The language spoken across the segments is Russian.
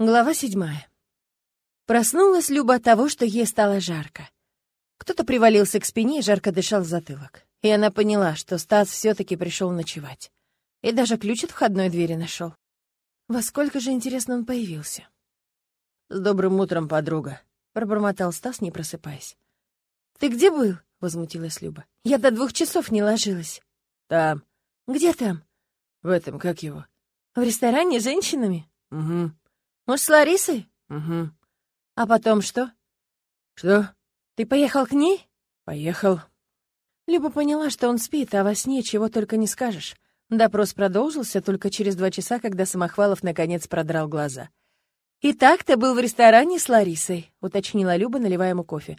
Глава седьмая. Проснулась Люба от того, что ей стало жарко. Кто-то привалился к спине и жарко дышал в затылок. И она поняла, что Стас все таки пришел ночевать. И даже ключ от входной двери нашел. Во сколько же, интересно, он появился? «С добрым утром, подруга», — пробормотал Стас, не просыпаясь. «Ты где был?» — возмутилась Люба. «Я до двух часов не ложилась». «Там». «Где там?» «В этом, как его?» «В ресторане с женщинами?» «Угу». Может, с Ларисой? Угу. А потом что? Что? Ты поехал к ней? Поехал. Люба поняла, что он спит, а во сне чего только не скажешь. Допрос продолжился только через два часа, когда Самохвалов наконец продрал глаза. «Итак, ты был в ресторане с Ларисой», — уточнила Люба, наливая ему кофе.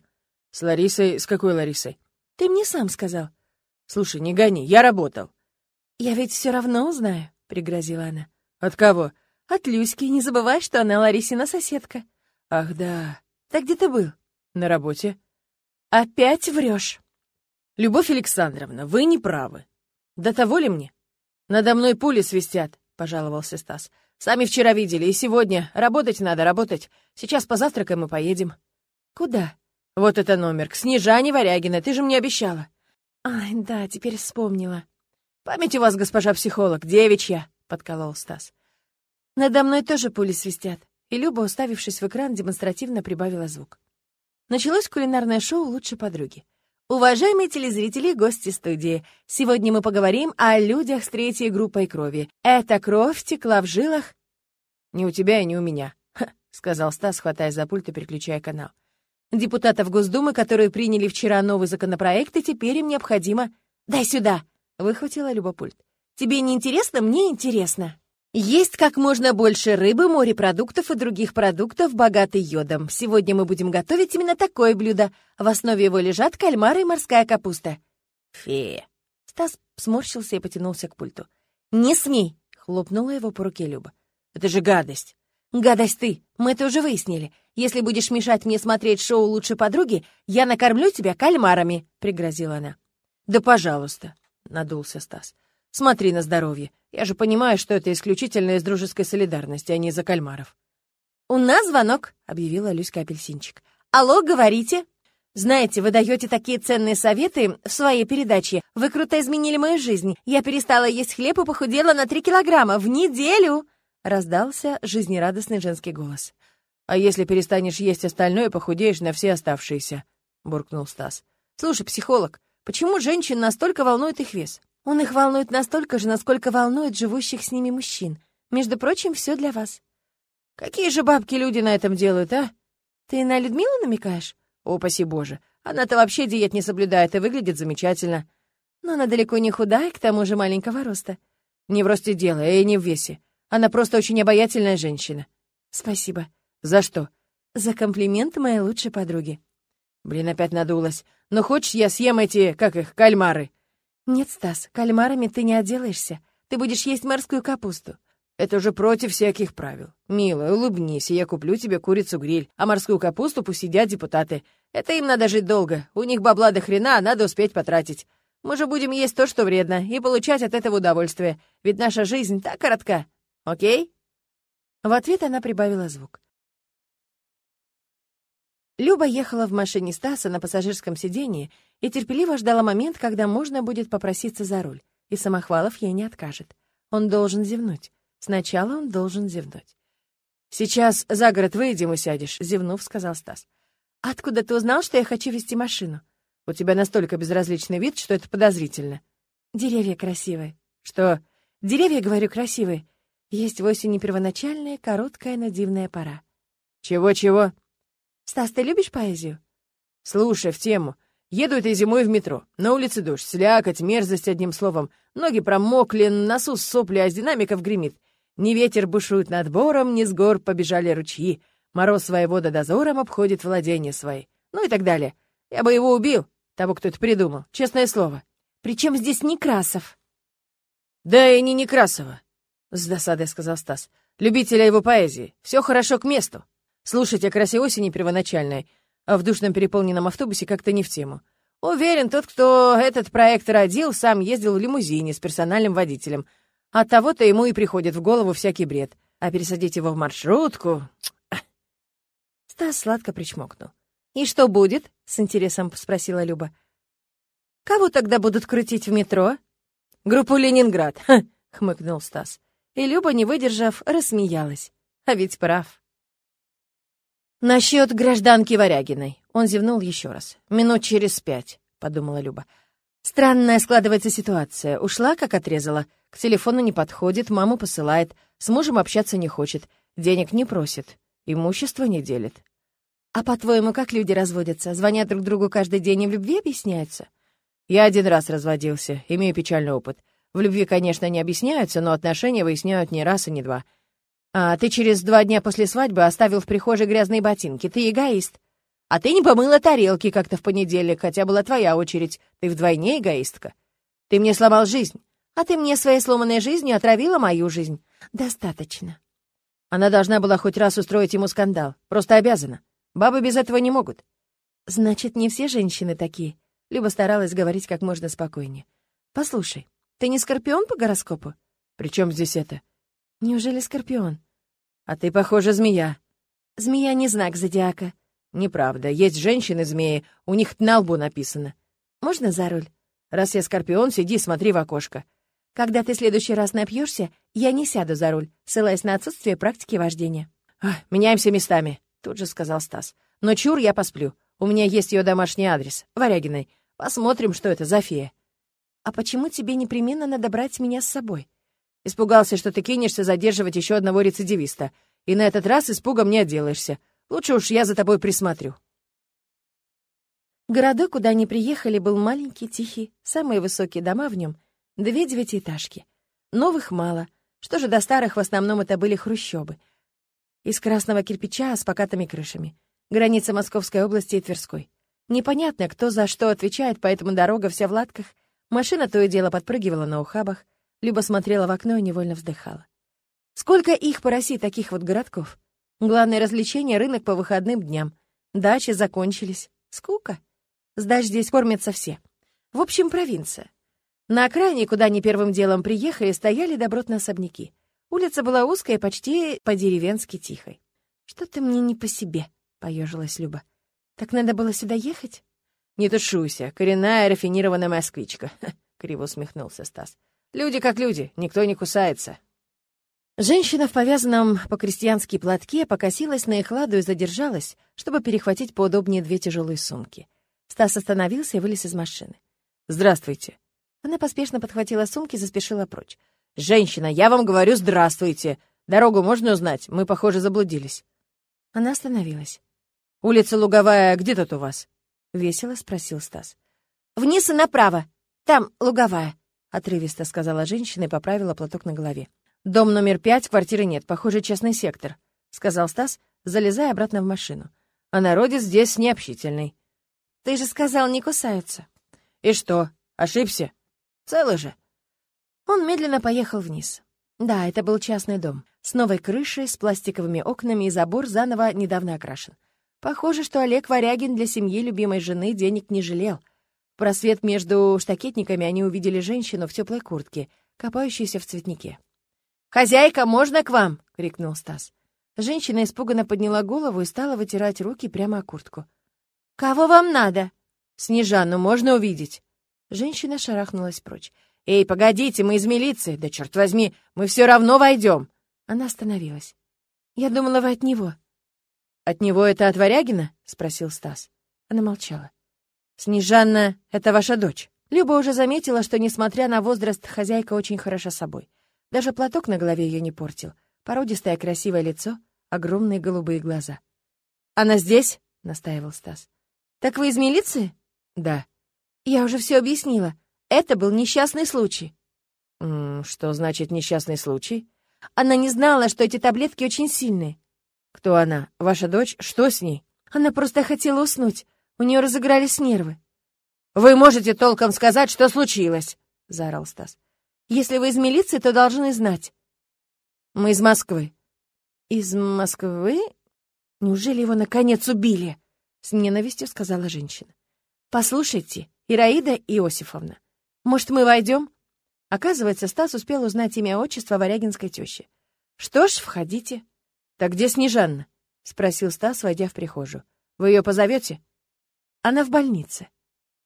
«С Ларисой? С какой Ларисой?» «Ты мне сам сказал». «Слушай, не гони, я работал». «Я ведь все равно узнаю», — пригрозила она. «От кого?» От Люськи, не забывай, что она Ларисина соседка. Ах, да. Так где ты был? На работе. Опять врешь. Любовь Александровна, вы не правы. До того ли мне? Надо мной пули свистят, пожаловался Стас. Сами вчера видели, и сегодня. Работать надо, работать. Сейчас позавтракаем и поедем. Куда? Вот это номер, к Снежане Варягина, ты же мне обещала. Ай, да, теперь вспомнила. Память у вас, госпожа психолог, девичья, подколол Стас. Надо мной тоже пули свистят. И Люба, уставившись в экран, демонстративно прибавила звук. Началось кулинарное шоу «Лучшей подруги». Уважаемые телезрители и гости студии, сегодня мы поговорим о людях с третьей группой крови. Эта кровь текла в жилах... «Не у тебя и не у меня», — сказал Стас, хватая за пульт и переключая канал. «Депутатов Госдумы, которые приняли вчера новый законопроект, и теперь им необходимо...» «Дай сюда!» — выхватила Люба пульт. «Тебе не интересно? Мне интересно!» Есть как можно больше рыбы, морепродуктов и других продуктов, богатых йодом. Сегодня мы будем готовить именно такое блюдо. В основе его лежат кальмары и морская капуста. Фея. Стас сморщился и потянулся к пульту. «Не смей!» — хлопнула его по руке Люба. «Это же гадость!» «Гадость ты! Мы это уже выяснили. Если будешь мешать мне смотреть шоу «Лучшей подруги», я накормлю тебя кальмарами!» — пригрозила она. «Да пожалуйста!» — надулся Стас. Смотри на здоровье. Я же понимаю, что это исключительно из дружеской солидарности, а не из-за кальмаров». «У нас звонок», — объявила Люська Апельсинчик. «Алло, говорите?» «Знаете, вы даете такие ценные советы в своей передаче. Вы круто изменили мою жизнь. Я перестала есть хлеб и похудела на три килограмма в неделю!» Раздался жизнерадостный женский голос. «А если перестанешь есть остальное, похудеешь на все оставшиеся», — буркнул Стас. «Слушай, психолог, почему женщин настолько волнует их вес? Он их волнует настолько же, насколько волнует живущих с ними мужчин. Между прочим, все для вас. Какие же бабки люди на этом делают, а? Ты на Людмилу намекаешь? О, паси боже. Она-то вообще диет не соблюдает и выглядит замечательно. Но она далеко не худая, к тому же маленького роста. Не в росте дело, и не в весе. Она просто очень обаятельная женщина. Спасибо. За что? За комплимент моей лучшей подруги. Блин, опять надулась. Но хочешь, я съем эти, как их, кальмары? «Нет, Стас, кальмарами ты не отделаешься. Ты будешь есть морскую капусту». «Это уже против всяких правил. Милая, улыбнись, и я куплю тебе курицу-гриль, а морскую капусту пусть едят депутаты. Это им надо жить долго. У них бабла до хрена, а надо успеть потратить. Мы же будем есть то, что вредно, и получать от этого удовольствие. Ведь наша жизнь так коротка. Окей?» В ответ она прибавила звук. Люба ехала в машине Стаса на пассажирском сидении и терпеливо ждала момент, когда можно будет попроситься за руль, и Самохвалов ей не откажет. Он должен зевнуть. Сначала он должен зевнуть. «Сейчас за город выйдем и сядешь», — зевнув, сказал Стас. «Откуда ты узнал, что я хочу вести машину?» «У тебя настолько безразличный вид, что это подозрительно». «Деревья красивые». «Что?» «Деревья, говорю, красивые. Есть в осени первоначальная, короткая, но дивная пора». «Чего-чего?» «Стас, ты любишь поэзию?» «Слушай, в тему. Еду этой зимой в метро. На улице дождь, слякоть, мерзость, одним словом. Ноги промокли, носу сопли, а с динамиков гремит. Ни ветер бушует над бором, ни с гор побежали ручьи. Мороз воевода дозором обходит владения свои. Ну и так далее. Я бы его убил, того, кто это придумал, честное слово. Причем здесь Некрасов?» «Да и не Некрасова», — с досадой сказал Стас. «Любителя его поэзии. Все хорошо к месту». Слушать о красе осени первоначальной, а в душном переполненном автобусе как-то не в тему. Уверен, тот, кто этот проект родил, сам ездил в лимузине с персональным водителем. От того-то ему и приходит в голову всякий бред. А пересадить его в маршрутку... Стас сладко причмокнул. «И что будет?» — с интересом спросила Люба. «Кого тогда будут крутить в метро?» «Группу «Ленинград», — хмыкнул Стас. И Люба, не выдержав, рассмеялась. А ведь прав. «Насчет гражданки Варягиной». Он зевнул еще раз. «Минут через пять», — подумала Люба. Странная складывается ситуация. Ушла, как отрезала. К телефону не подходит, маму посылает. С мужем общаться не хочет. Денег не просит. Имущество не делит. А по-твоему, как люди разводятся? Звонят друг другу каждый день и в любви объясняются? Я один раз разводился, имею печальный опыт. В любви, конечно, не объясняются, но отношения выясняют не раз и не два. А ты через два дня после свадьбы оставил в прихожей грязные ботинки. Ты эгоист. А ты не помыла тарелки как-то в понедельник, хотя была твоя очередь. Ты вдвойне эгоистка. Ты мне сломал жизнь, а ты мне своей сломанной жизнью отравила мою жизнь. Достаточно. Она должна была хоть раз устроить ему скандал. Просто обязана. Бабы без этого не могут. Значит, не все женщины такие. Люба старалась говорить как можно спокойнее. Послушай, ты не скорпион по гороскопу? При чем здесь это? Неужели скорпион? А ты, похоже, змея. Змея не знак зодиака. Неправда. Есть женщины-змеи, у них на лбу написано. Можно за руль? Раз я скорпион, сиди, смотри в окошко. Когда ты в следующий раз напьешься, я не сяду за руль, ссылаясь на отсутствие практики вождения. «Меняемся местами», — тут же сказал Стас. «Но чур я посплю. У меня есть ее домашний адрес, Варягиной. Посмотрим, что это за фея». «А почему тебе непременно надо брать меня с собой?» Испугался, что ты кинешься задерживать еще одного рецидивиста. И на этот раз испугом не отделаешься. Лучше уж я за тобой присмотрю». Городок, куда они приехали, был маленький, тихий, самые высокие дома в нем — две девятиэтажки. Новых мало. Что же до старых, в основном это были хрущобы. Из красного кирпича с покатыми крышами. Граница Московской области и Тверской. Непонятно, кто за что отвечает, поэтому дорога вся в латках. Машина то и дело подпрыгивала на ухабах. Люба смотрела в окно и невольно вздыхала. Сколько их по России таких вот городков? Главное развлечение — рынок по выходным дням. Дачи закончились. Скука. С дач здесь кормятся все. В общем, провинция. На окраине, куда они первым делом приехали, стояли добротные особняки. Улица была узкая, почти по-деревенски тихой. «Что-то мне не по себе», — поежилась Люба. «Так надо было сюда ехать?» «Не тушуйся, коренная рафинированная москвичка», — криво усмехнулся Стас. «Люди как люди, никто не кусается». Женщина в повязанном по-крестьянски платке покосилась на их ладу и задержалась, чтобы перехватить поудобнее две тяжелые сумки. Стас остановился и вылез из машины. «Здравствуйте». Она поспешно подхватила сумки и заспешила прочь. «Женщина, я вам говорю здравствуйте. Дорогу можно узнать? Мы, похоже, заблудились». Она остановилась. «Улица Луговая где тут у вас?» — весело спросил Стас. «Вниз и направо. Там Луговая», — отрывисто сказала женщина и поправила платок на голове. «Дом номер пять, квартиры нет, похоже, частный сектор», — сказал Стас, залезая обратно в машину. «А народец здесь необщительный». «Ты же сказал, не кусаются». «И что, ошибся? Целый же». Он медленно поехал вниз. Да, это был частный дом, с новой крышей, с пластиковыми окнами и забор заново недавно окрашен. Похоже, что Олег Варягин для семьи любимой жены денег не жалел. В просвет между штакетниками они увидели женщину в теплой куртке, копающуюся в цветнике. «Хозяйка, можно к вам?» — крикнул Стас. Женщина испуганно подняла голову и стала вытирать руки прямо о куртку. «Кого вам надо?» «Снежану можно увидеть?» Женщина шарахнулась прочь. «Эй, погодите, мы из милиции. Да черт возьми, мы все равно войдем!» Она остановилась. «Я думала, вы от него». «От него это от Варягина?» — спросил Стас. Она молчала. «Снежанна — это ваша дочь?» Люба уже заметила, что, несмотря на возраст, хозяйка очень хороша собой. Даже платок на голове ее не портил. Породистое красивое лицо, огромные голубые глаза. «Она здесь?» — настаивал Стас. «Так вы из милиции?» «Да». «Я уже все объяснила. Это был несчастный случай». «Что значит несчастный случай?» «Она не знала, что эти таблетки очень сильные». «Кто она? Ваша дочь? Что с ней?» «Она просто хотела уснуть. У нее разыгрались нервы». «Вы можете толком сказать, что случилось?» — заорал Стас. Если вы из милиции, то должны знать. Мы из Москвы. Из Москвы? Неужели его наконец убили? С ненавистью сказала женщина. Послушайте, Ираида Иосифовна, может, мы войдем? Оказывается, Стас успел узнать имя отчества Варягинской тещи. Что ж, входите. Так где Снежанна? спросил Стас, войдя в прихожую. Вы ее позовете? Она в больнице.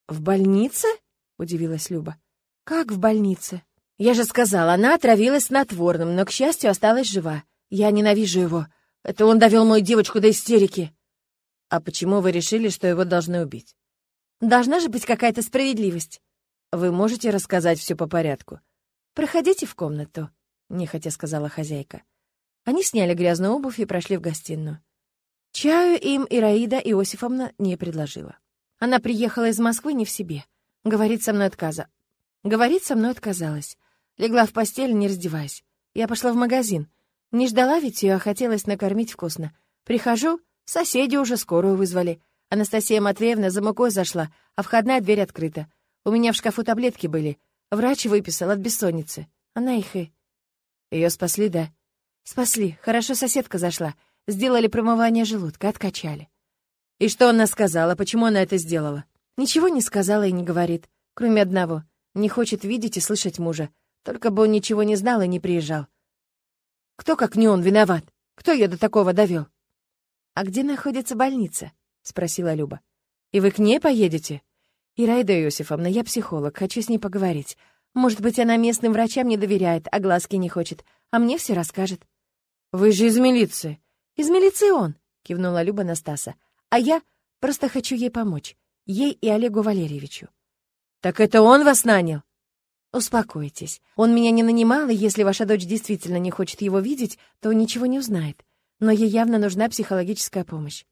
В больнице? удивилась Люба. Как в больнице? Я же сказала, она отравилась снотворным, но, к счастью, осталась жива. Я ненавижу его. Это он довел мою девочку до истерики. А почему вы решили, что его должны убить? Должна же быть какая-то справедливость. Вы можете рассказать все по порядку? Проходите в комнату, нехотя сказала хозяйка. Они сняли грязную обувь и прошли в гостиную. Чаю им Ираида Иосифовна не предложила. Она приехала из Москвы не в себе. Говорит со мной отказа. Говорит со мной отказалась. Легла в постель, не раздеваясь. Я пошла в магазин. Не ждала ведь ее, а хотелось накормить вкусно. Прихожу, соседи уже скорую вызвали. Анастасия Матвеевна за мукой зашла, а входная дверь открыта. У меня в шкафу таблетки были. Врач выписал от бессонницы. Она их и... Ее спасли, да? Спасли. Хорошо соседка зашла. Сделали промывание желудка, откачали. И что она сказала? Почему она это сделала? Ничего не сказала и не говорит. Кроме одного. Не хочет видеть и слышать мужа. Только бы он ничего не знал и не приезжал. Кто, как не он, виноват? Кто ее до такого довел? «А где находится больница?» — спросила Люба. «И вы к ней поедете?» «Ираида Иосифовна, я психолог, хочу с ней поговорить. Может быть, она местным врачам не доверяет, а глазки не хочет, а мне все расскажет». «Вы же из милиции». «Из милиции он», — кивнула Люба Настаса. «А я просто хочу ей помочь. Ей и Олегу Валерьевичу». «Так это он вас нанял?» «Успокойтесь. Он меня не нанимал, и если ваша дочь действительно не хочет его видеть, то ничего не узнает. Но ей явно нужна психологическая помощь».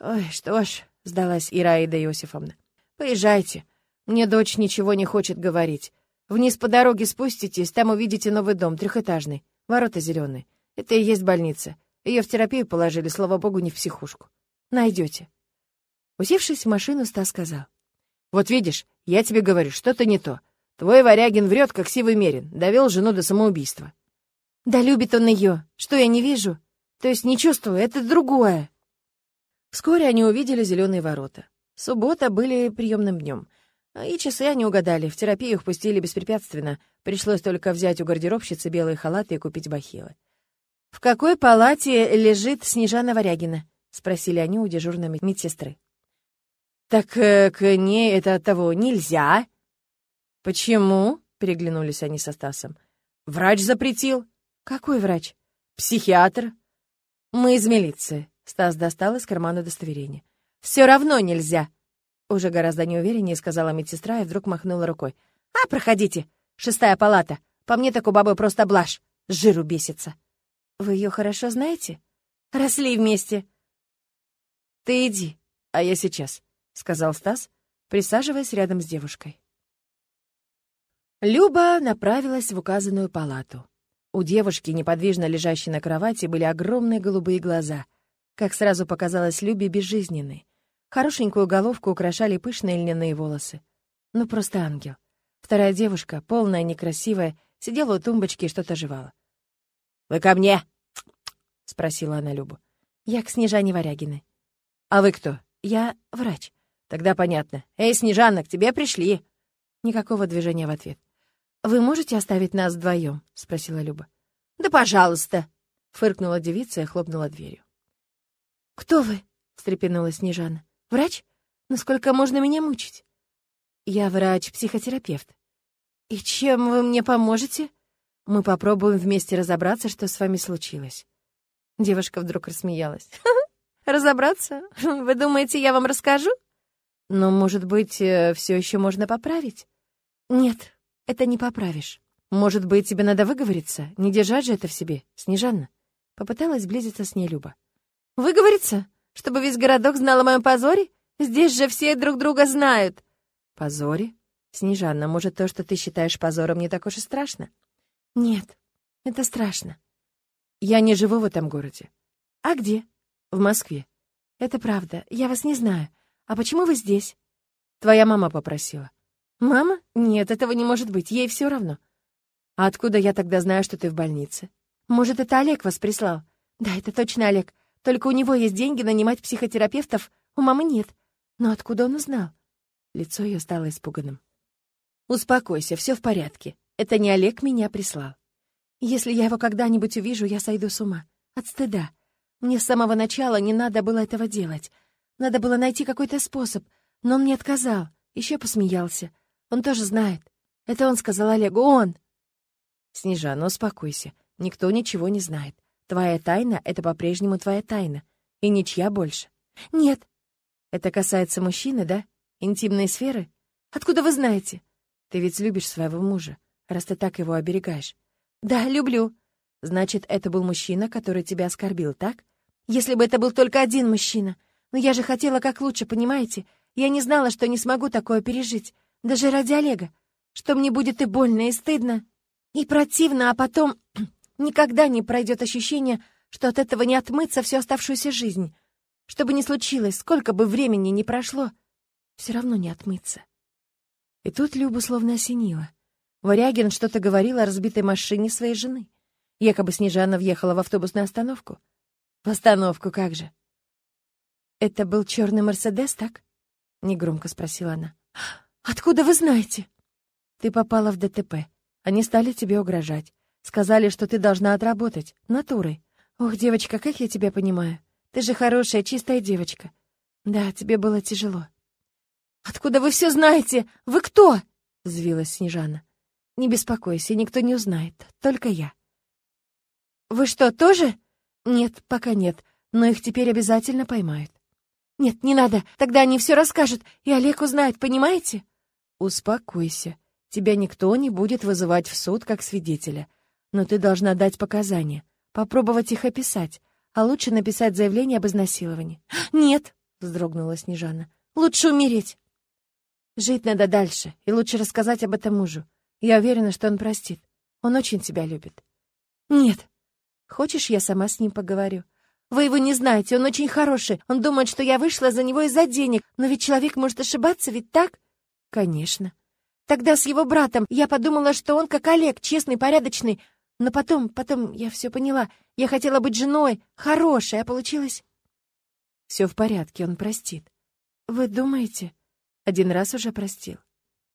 «Ой, что ж», — сдалась Ираида Иосифовна. Поезжайте. Мне дочь ничего не хочет говорить. Вниз по дороге спуститесь, там увидите новый дом, трехэтажный. Ворота зеленые. Это и есть больница. Ее в терапию положили, слава богу, не в психушку. Найдете. Усевшись в машину, Стас сказал. «Вот видишь, я тебе говорю, что-то не то. Твой Варягин врет, как сивый мерин, довел жену до самоубийства». «Да любит он ее. Что я не вижу? То есть не чувствую, это другое». Вскоре они увидели зеленые ворота. Суббота были приемным днем. И часы они угадали, в терапию их пустили беспрепятственно. Пришлось только взять у гардеробщицы белые халаты и купить бахилы. «В какой палате лежит Снежана Варягина?» — спросили они у дежурной медсестры. «Так э, к ней это того нельзя». «Почему?» — переглянулись они со Стасом. «Врач запретил». «Какой врач?» «Психиатр». «Мы из милиции». Стас достал из кармана удостоверение. Все равно нельзя!» Уже гораздо неувереннее сказала медсестра и вдруг махнула рукой. «А, проходите! Шестая палата! По мне так у бабы просто блажь! С жиру бесится!» «Вы ее хорошо знаете?» «Росли вместе!» «Ты иди, а я сейчас», — сказал Стас, присаживаясь рядом с девушкой. Люба направилась в указанную палату. У девушки, неподвижно лежащей на кровати, были огромные голубые глаза, как сразу показалось Любе безжизненной. Хорошенькую головку украшали пышные льняные волосы. Ну, просто ангел. Вторая девушка, полная, некрасивая, сидела у тумбочки и что-то жевала. «Вы ко мне?» — спросила она Любу. «Я к Снежане Варягиной». «А вы кто?» «Я врач». «Тогда понятно. Эй, Снежана, к тебе пришли». Никакого движения в ответ. «Вы можете оставить нас вдвоем?» — спросила Люба. «Да пожалуйста!» — фыркнула девица и хлопнула дверью. «Кто вы?» — встрепенулась Снежана. Врач? Насколько можно меня мучить? Я врач-психотерапевт. И чем вы мне поможете? Мы попробуем вместе разобраться, что с вами случилось. Девушка вдруг рассмеялась. Разобраться? Вы думаете, я вам расскажу? Но, может быть, э, все еще можно поправить? Нет, это не поправишь. Может быть, тебе надо выговориться? Не держать же это в себе, Снежанна. Попыталась сблизиться с ней Люба. Выговориться? Чтобы весь городок знал о моем позоре? Здесь же все друг друга знают. Позоре? Снежанна, может, то, что ты считаешь позором, не так уж и страшно? Нет, это страшно. Я не живу в этом городе. А где? В Москве. Это правда, я вас не знаю. А почему вы здесь? Твоя мама попросила. Мама? Нет, этого не может быть, ей все равно. А откуда я тогда знаю, что ты в больнице? Может, это Олег вас прислал? Да, это точно Олег. Только у него есть деньги нанимать психотерапевтов, у мамы нет. Но откуда он узнал? Лицо ее стало испуганным. «Успокойся, все в порядке. Это не Олег меня прислал». Если я его когда-нибудь увижу, я сойду с ума. От стыда. Мне с самого начала не надо было этого делать. Надо было найти какой-то способ, но он мне отказал, еще посмеялся. Он тоже знает. Это он сказал Олегу, он. Снежана, успокойся. Никто ничего не знает. Твоя тайна — это по-прежнему твоя тайна. И ничья больше. Нет. Это касается мужчины, да? Интимной сферы? Откуда вы знаете? Ты ведь любишь своего мужа, раз ты так его оберегаешь. Да, люблю. Значит, это был мужчина, который тебя оскорбил, так? Если бы это был только один мужчина. Но я же хотела как лучше, понимаете? Я не знала, что не смогу такое пережить. Даже ради Олега. Что мне будет и больно, и стыдно, и противно, а потом никогда не пройдет ощущение, что от этого не отмыться всю оставшуюся жизнь. Что бы ни случилось, сколько бы времени ни прошло, все равно не отмыться. И тут Люба словно осенила. Варягин что-то говорил о разбитой машине своей жены. Якобы Снежана въехала в автобусную остановку. В остановку как же? «Это был черный Мерседес, так?» — негромко спросила она. «Откуда вы знаете?» «Ты попала в ДТП. Они стали тебе угрожать. Сказали, что ты должна отработать. Натурой. Ох, девочка, как я тебя понимаю. Ты же хорошая, чистая девочка. Да, тебе было тяжело». «Откуда вы все знаете? Вы кто?» — взвилась Снежана. «Не беспокойся, никто не узнает. Только я». «Вы что, тоже?» «Нет, пока нет, но их теперь обязательно поймают». «Нет, не надо, тогда они все расскажут, и Олег узнает, понимаете?» «Успокойся. Тебя никто не будет вызывать в суд как свидетеля. Но ты должна дать показания, попробовать их описать, а лучше написать заявление об изнасиловании». «Нет», — вздрогнула Снежана. «Лучше умереть». «Жить надо дальше, и лучше рассказать об этом мужу. Я уверена, что он простит. Он очень тебя любит». «Нет». «Хочешь, я сама с ним поговорю?» Вы его не знаете, он очень хороший. Он думает, что я вышла за него из-за денег. Но ведь человек может ошибаться, ведь так? Конечно. Тогда с его братом я подумала, что он как Олег, честный, порядочный. Но потом, потом я все поняла. Я хотела быть женой, хорошей, а получилось... Все в порядке, он простит. Вы думаете? Один раз уже простил.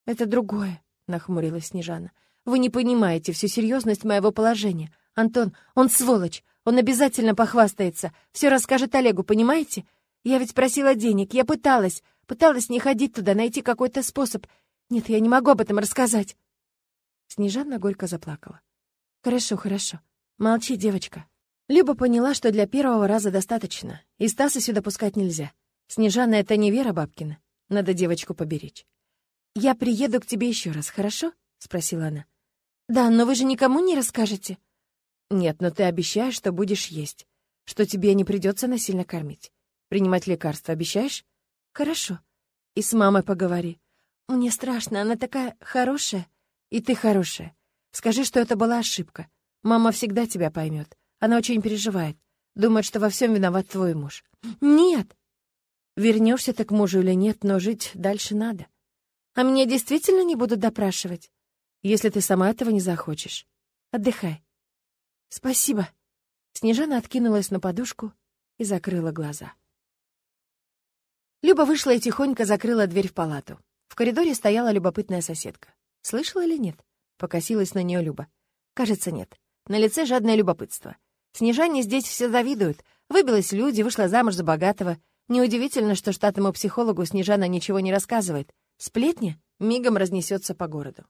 Это другое, нахмурилась Снежана. Вы не понимаете всю серьезность моего положения. Антон, он сволочь. Он обязательно похвастается, все расскажет Олегу, понимаете? Я ведь просила денег, я пыталась, пыталась не ходить туда, найти какой-то способ. Нет, я не могу об этом рассказать. Снежана горько заплакала. Хорошо, хорошо. Молчи, девочка. Люба поняла, что для первого раза достаточно, и Стаса сюда пускать нельзя. Снежана — это не Вера Бабкина. Надо девочку поберечь. «Я приеду к тебе еще раз, хорошо?» — спросила она. «Да, но вы же никому не расскажете?» Нет, но ты обещаешь, что будешь есть, что тебе не придется насильно кормить. Принимать лекарства обещаешь? Хорошо. И с мамой поговори. Мне страшно, она такая хорошая. И ты хорошая. Скажи, что это была ошибка. Мама всегда тебя поймет. Она очень переживает. Думает, что во всем виноват твой муж. Нет. Вернешься ты к мужу или нет, но жить дальше надо. А меня действительно не будут допрашивать? Если ты сама этого не захочешь. Отдыхай. «Спасибо». Снежана откинулась на подушку и закрыла глаза. Люба вышла и тихонько закрыла дверь в палату. В коридоре стояла любопытная соседка. Слышала или нет? Покосилась на нее Люба. Кажется, нет. На лице жадное любопытство. Снежане здесь все завидуют. Выбилась люди, вышла замуж за богатого. Неудивительно, что штатному психологу Снежана ничего не рассказывает. Сплетня мигом разнесется по городу.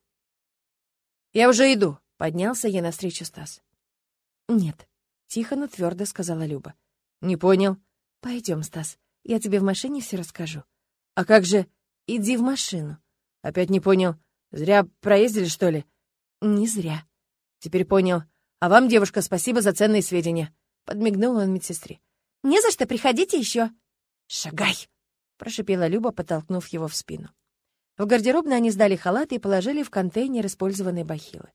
«Я уже иду», — поднялся ей навстречу Стас. «Нет», — тихо, но твердо сказала Люба. «Не понял». Пойдем, Стас, я тебе в машине все расскажу». «А как же...» «Иди в машину». «Опять не понял. Зря проездили, что ли?» «Не зря». «Теперь понял. А вам, девушка, спасибо за ценные сведения». Подмигнул он медсестре. «Не за что, приходите еще». «Шагай!» — прошипела Люба, подтолкнув его в спину. В гардеробной они сдали халаты и положили в контейнер использованные бахилы.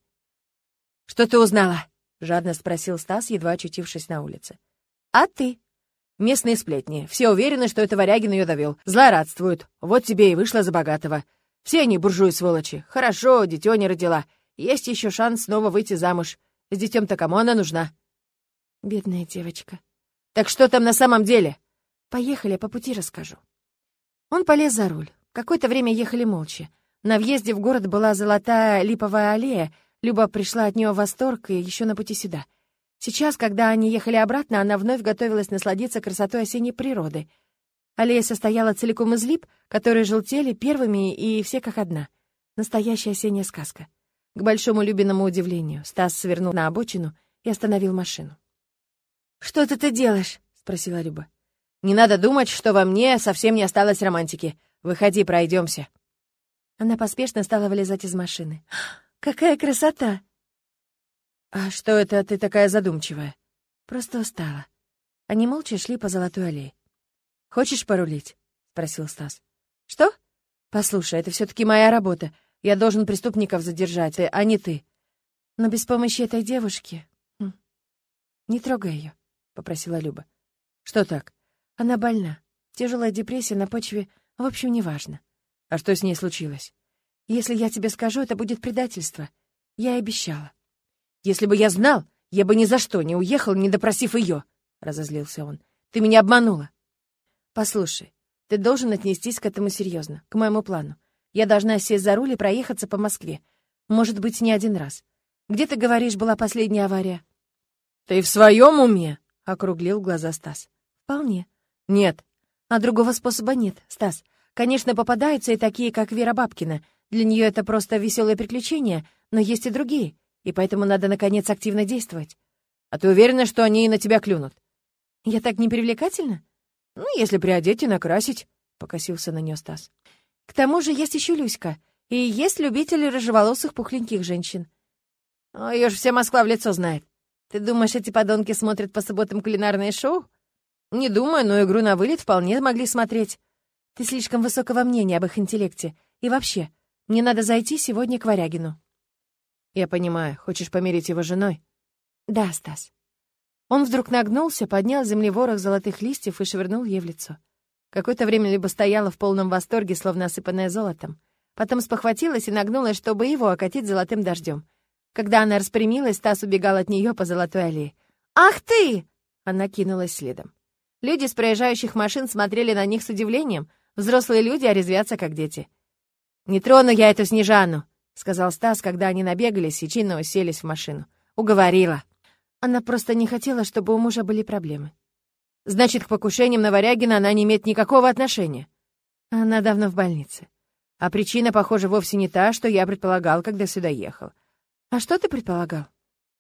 «Что ты узнала?» — жадно спросил Стас, едва очутившись на улице. «А ты?» «Местные сплетни. Все уверены, что это Варягин ее довел. Злорадствуют. Вот тебе и вышла за богатого. Все они буржуи-сволочи. Хорошо, дитё не родила. Есть еще шанс снова выйти замуж. С детем-то кому она нужна?» «Бедная девочка». «Так что там на самом деле?» «Поехали, по пути расскажу». Он полез за руль. Какое-то время ехали молча. На въезде в город была золотая липовая аллея, Люба пришла от нее в восторг и еще на пути сюда. Сейчас, когда они ехали обратно, она вновь готовилась насладиться красотой осенней природы. Аллея состояла целиком из лип, которые желтели первыми и все как одна. Настоящая осенняя сказка. К большому Любиному удивлению, Стас свернул на обочину и остановил машину. «Что ты ты делаешь?» — спросила Люба. «Не надо думать, что во мне совсем не осталось романтики. Выходи, пройдемся. Она поспешно стала вылезать из машины. «Какая красота!» «А что это ты такая задумчивая?» «Просто устала». Они молча шли по Золотой аллее. «Хочешь порулить?» — спросил Стас. «Что?» «Послушай, это все таки моя работа. Я должен преступников задержать, а не ты». «Но без помощи этой девушки...» хм. «Не трогай ее», — попросила Люба. «Что так?» «Она больна. Тяжелая депрессия на почве... В общем, неважно». «А что с ней случилось?» «Если я тебе скажу, это будет предательство. Я обещала». «Если бы я знал, я бы ни за что не уехал, не допросив ее», — разозлился он. «Ты меня обманула». «Послушай, ты должен отнестись к этому серьезно, к моему плану. Я должна сесть за руль и проехаться по Москве. Может быть, не один раз. Где, ты говоришь, была последняя авария?» «Ты в своем уме?» — округлил глаза Стас. «Вполне». «Нет». «А другого способа нет, Стас. Конечно, попадаются и такие, как Вера Бабкина. Для нее это просто веселое приключение, но есть и другие и поэтому надо, наконец, активно действовать. А ты уверена, что они и на тебя клюнут? Я так не привлекательна? Ну, если приодеть и накрасить, — покосился на нее Стас. К тому же есть еще Люська, и есть любители рыжеволосых пухленьких женщин. О, ее же вся Москва в лицо знает. Ты думаешь, эти подонки смотрят по субботам кулинарные шоу? Не думаю, но игру на вылет вполне могли смотреть. Ты слишком высокого мнения об их интеллекте. И вообще, мне надо зайти сегодня к Варягину. «Я понимаю. Хочешь помирить его женой?» «Да, Стас». Он вдруг нагнулся, поднял с земли ворох золотых листьев и швырнул ей в лицо. Какое-то время либо стояла в полном восторге, словно осыпанная золотом. Потом спохватилась и нагнулась, чтобы его окатить золотым дождем. Когда она распрямилась, Стас убегал от нее по золотой аллее. «Ах ты!» Она кинулась следом. Люди с проезжающих машин смотрели на них с удивлением. Взрослые люди орезвятся, как дети. «Не трону я эту Снежану!» — сказал Стас, когда они набегались и чинно уселись в машину. «Уговорила». Она просто не хотела, чтобы у мужа были проблемы. «Значит, к покушениям на Варягина она не имеет никакого отношения?» Она давно в больнице. А причина, похоже, вовсе не та, что я предполагал, когда сюда ехал. А что ты предполагал?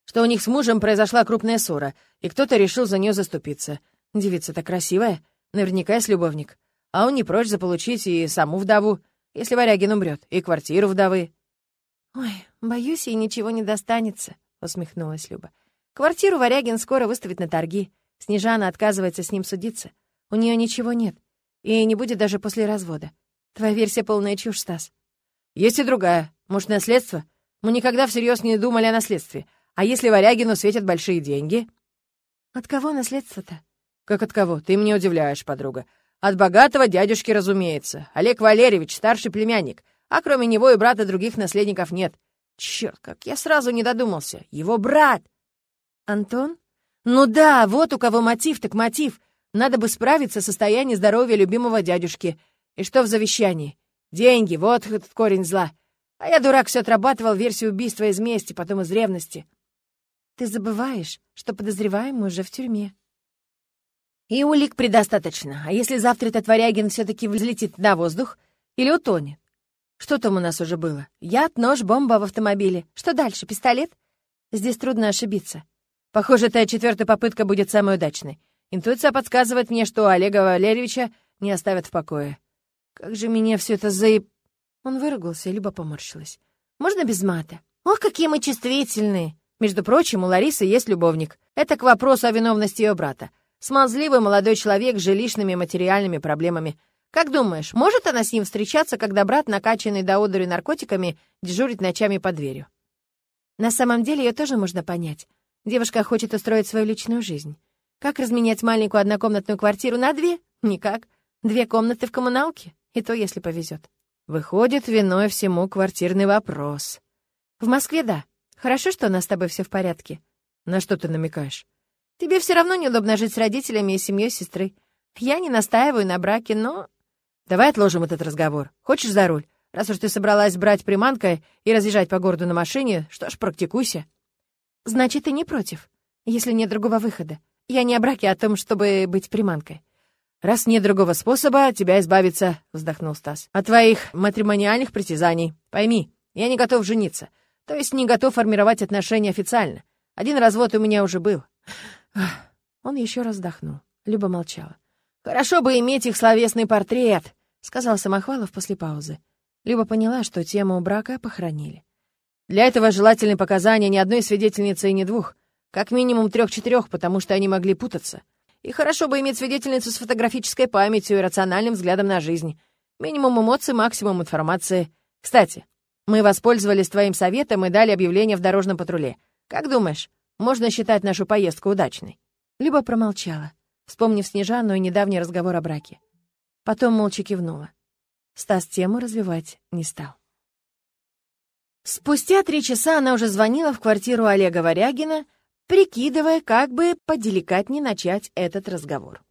Что у них с мужем произошла крупная ссора, и кто-то решил за нее заступиться. Девица-то красивая, наверняка есть любовник. А он не прочь заполучить и саму вдову, если Варягин умрет, и квартиру вдовы. «Ой, боюсь, ей ничего не достанется», — усмехнулась Люба. «Квартиру Варягин скоро выставит на торги. Снежана отказывается с ним судиться. У нее ничего нет. И не будет даже после развода. Твоя версия полная чушь, Стас». «Есть и другая. Может, наследство? Мы никогда всерьез не думали о наследстве. А если Варягину светят большие деньги?» «От кого наследство-то?» «Как от кого? Ты меня удивляешь, подруга. От богатого дядюшки, разумеется. Олег Валерьевич, старший племянник а кроме него и брата других наследников нет. Черт, как я сразу не додумался. Его брат! Антон? Ну да, вот у кого мотив, так мотив. Надо бы справиться с состоянием здоровья любимого дядюшки. И что в завещании? Деньги, вот этот корень зла. А я, дурак, все отрабатывал версию убийства из мести, потом из ревности. Ты забываешь, что подозреваемый уже в тюрьме. И улик предостаточно. А если завтра этот Варягин все-таки взлетит на воздух или утонет? Что там у нас уже было? Яд, нож, бомба в автомобиле. Что дальше, пистолет? Здесь трудно ошибиться. Похоже, та четвертая попытка будет самой удачной. Интуиция подсказывает мне, что Олега Валерьевича не оставят в покое. Как же меня все это заеб... Он выругался, либо поморщилась. Можно без мата? Ох, какие мы чувствительные! Между прочим, у Ларисы есть любовник. Это к вопросу о виновности ее брата. Смазливый молодой человек с жилищными материальными проблемами — как думаешь, может она с ним встречаться, когда брат, накачанный до одури наркотиками, дежурит ночами под дверью? На самом деле ее тоже можно понять. Девушка хочет устроить свою личную жизнь. Как разменять маленькую однокомнатную квартиру на две? Никак. Две комнаты в коммуналке, и то, если повезет. Выходит, виной всему квартирный вопрос. В Москве, да. Хорошо, что у нас с тобой все в порядке. На что ты намекаешь? Тебе все равно неудобно жить с родителями и семьей сестры. Я не настаиваю на браке, но Давай отложим этот разговор. Хочешь за руль? Раз уж ты собралась брать приманкой и разъезжать по городу на машине, что ж, практикуйся». «Значит, ты не против, если нет другого выхода. Я не о браке, а о том, чтобы быть приманкой». «Раз нет другого способа тебя избавиться», — вздохнул Стас, — «от твоих матримониальных притязаний. Пойми, я не готов жениться, то есть не готов формировать отношения официально. Один развод у меня уже был». Он еще раз вздохнул. Люба молчала. «Хорошо бы иметь их словесный портрет», — сказал Самохвалов после паузы. Люба поняла, что тему брака похоронили. «Для этого желательны показания ни одной свидетельницы и ни двух. Как минимум трех-четырех, потому что они могли путаться. И хорошо бы иметь свидетельницу с фотографической памятью и рациональным взглядом на жизнь. Минимум эмоций, максимум информации. Кстати, мы воспользовались твоим советом и дали объявление в дорожном патруле. Как думаешь, можно считать нашу поездку удачной?» Люба промолчала, вспомнив Снежану и недавний разговор о браке. Потом молча кивнула. Стас тему развивать не стал. Спустя три часа она уже звонила в квартиру Олега Варягина прикидывая, как бы поделикатнее начать этот разговор.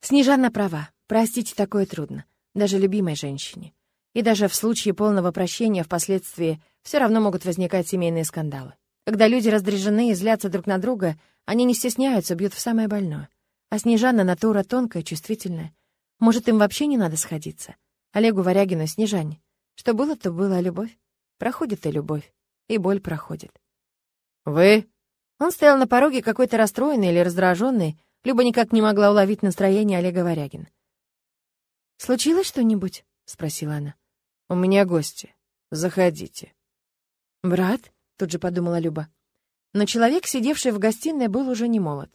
Снежана права. Простить такое трудно. Даже любимой женщине. И даже в случае полного прощения впоследствии все равно могут возникать семейные скандалы. Когда люди раздражены и злятся друг на друга, они не стесняются, бьют в самое больное. А Снежана натура тонкая, чувствительная. Может, им вообще не надо сходиться? Олегу Варягину Снежане. Что было, то было любовь. Проходит и любовь. И боль проходит. «Вы он стоял на пороге какой-то расстроенный или раздраженный. Люба никак не могла уловить настроение Олега Варягина. «Случилось что-нибудь?» — спросила она. «У меня гости. Заходите». «Брат?» — тут же подумала Люба. Но человек, сидевший в гостиной, был уже не молод.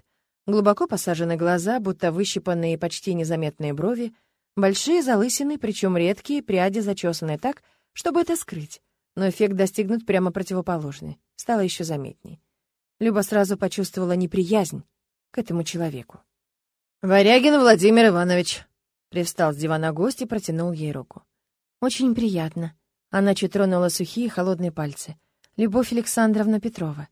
Глубоко посажены глаза, будто выщипанные почти незаметные брови, большие залысины, причем редкие, пряди зачесанные так, чтобы это скрыть. Но эффект достигнут прямо противоположный. Стало еще заметней. Люба сразу почувствовала неприязнь к этому человеку. «Варягин Владимир Иванович», — привстал с дивана гость и протянул ей руку. «Очень приятно». Она чуть тронула сухие холодные пальцы. «Любовь Александровна Петрова».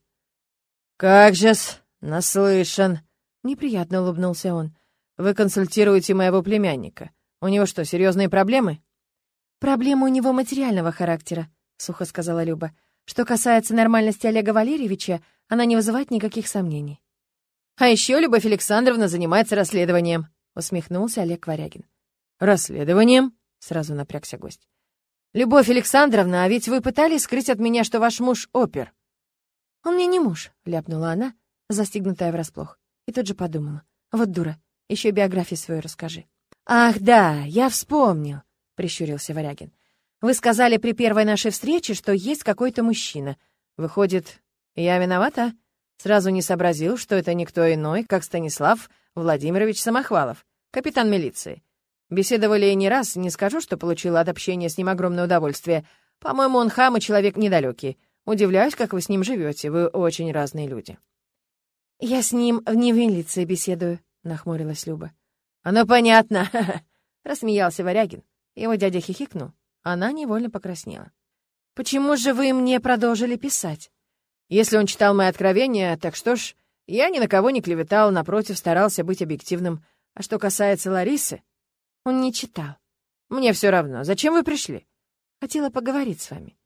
«Как же-с, наслышан!» Неприятно улыбнулся он. «Вы консультируете моего племянника. У него что, серьезные проблемы?» «Проблемы у него материального характера», — сухо сказала Люба. «Что касается нормальности Олега Валерьевича, она не вызывает никаких сомнений. «А еще Любовь Александровна занимается расследованием», — усмехнулся Олег Варягин. «Расследованием?» — сразу напрягся гость. «Любовь Александровна, а ведь вы пытались скрыть от меня, что ваш муж опер?» «Он мне не муж», — ляпнула она, застигнутая врасплох. И тут же подумала. «Вот дура, еще биографию свою расскажи». «Ах, да, я вспомнил», — прищурился Варягин. «Вы сказали при первой нашей встрече, что есть какой-то мужчина. Выходит, я виновата? Сразу не сообразил, что это никто иной, как Станислав Владимирович Самохвалов, капитан милиции. Беседовали не раз, не скажу, что получила от общения с ним огромное удовольствие. По-моему, он хам и человек недалекий. Удивляюсь, как вы с ним живете. Вы очень разные люди. «Я с ним не в милиции беседую», — нахмурилась Люба. «Оно понятно», — рассмеялся Варягин. Его дядя хихикнул. Она невольно покраснела. «Почему же вы мне продолжили писать?» Если он читал мои откровения, так что ж, я ни на кого не клеветал, напротив, старался быть объективным. А что касается Ларисы... Он не читал. Мне все равно. Зачем вы пришли? Хотела поговорить с вами.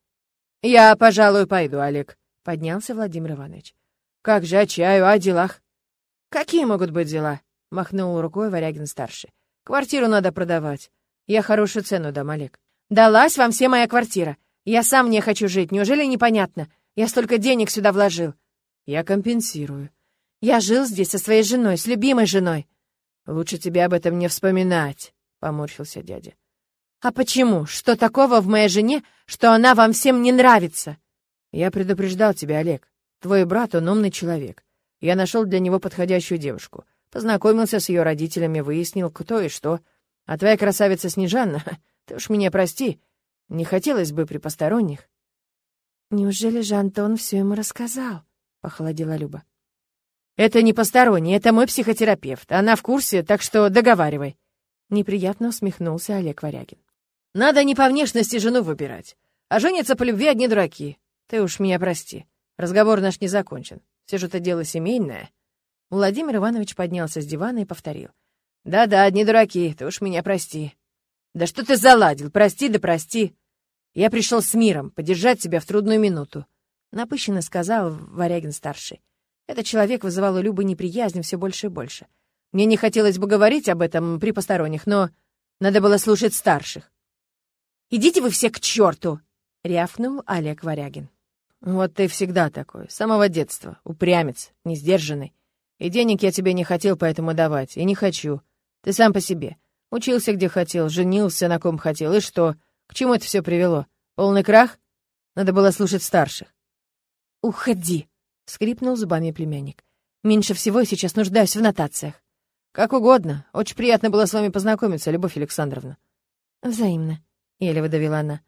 Я, пожалуй, пойду, Олег, — поднялся Владимир Иванович. Как же о чаю, о делах? Какие могут быть дела? — махнул рукой Варягин-старший. Квартиру надо продавать. Я хорошую цену дам, Олег. Далась вам все моя квартира. Я сам не хочу жить, неужели непонятно? Я столько денег сюда вложил. Я компенсирую. Я жил здесь со своей женой, с любимой женой. Лучше тебе об этом не вспоминать, поморщился дядя. А почему? Что такого в моей жене, что она вам всем не нравится? Я предупреждал тебя, Олег. Твой брат, он умный человек. Я нашел для него подходящую девушку. Познакомился с ее родителями, выяснил, кто и что. А твоя красавица Снежанна, ты уж меня прости, не хотелось бы при посторонних. «Неужели же Антон все ему рассказал?» — похолодела Люба. «Это не посторонний, это мой психотерапевт. Она в курсе, так что договаривай». Неприятно усмехнулся Олег Варягин. «Надо не по внешности жену выбирать, а жениться по любви одни дураки. Ты уж меня прости. Разговор наш не закончен. Все же это дело семейное». Владимир Иванович поднялся с дивана и повторил. «Да-да, одни дураки, ты уж меня прости». «Да что ты заладил? Прости да прости». Я пришел с миром, поддержать тебя в трудную минуту», — напыщенно сказал Варягин-старший. Этот человек вызывал у Любы неприязнь все больше и больше. Мне не хотелось бы говорить об этом при посторонних, но надо было слушать старших. «Идите вы все к черту!» — рявкнул Олег Варягин. «Вот ты всегда такой, с самого детства, упрямец, несдержанный. И денег я тебе не хотел поэтому давать, и не хочу. Ты сам по себе. Учился где хотел, женился на ком хотел, и что? К чему это все привело? Полный крах? Надо было слушать старших». «Уходи!» — скрипнул зубами племянник. «Меньше всего я сейчас нуждаюсь в нотациях». «Как угодно. Очень приятно было с вами познакомиться, Любовь Александровна». «Взаимно», — еле выдавила она.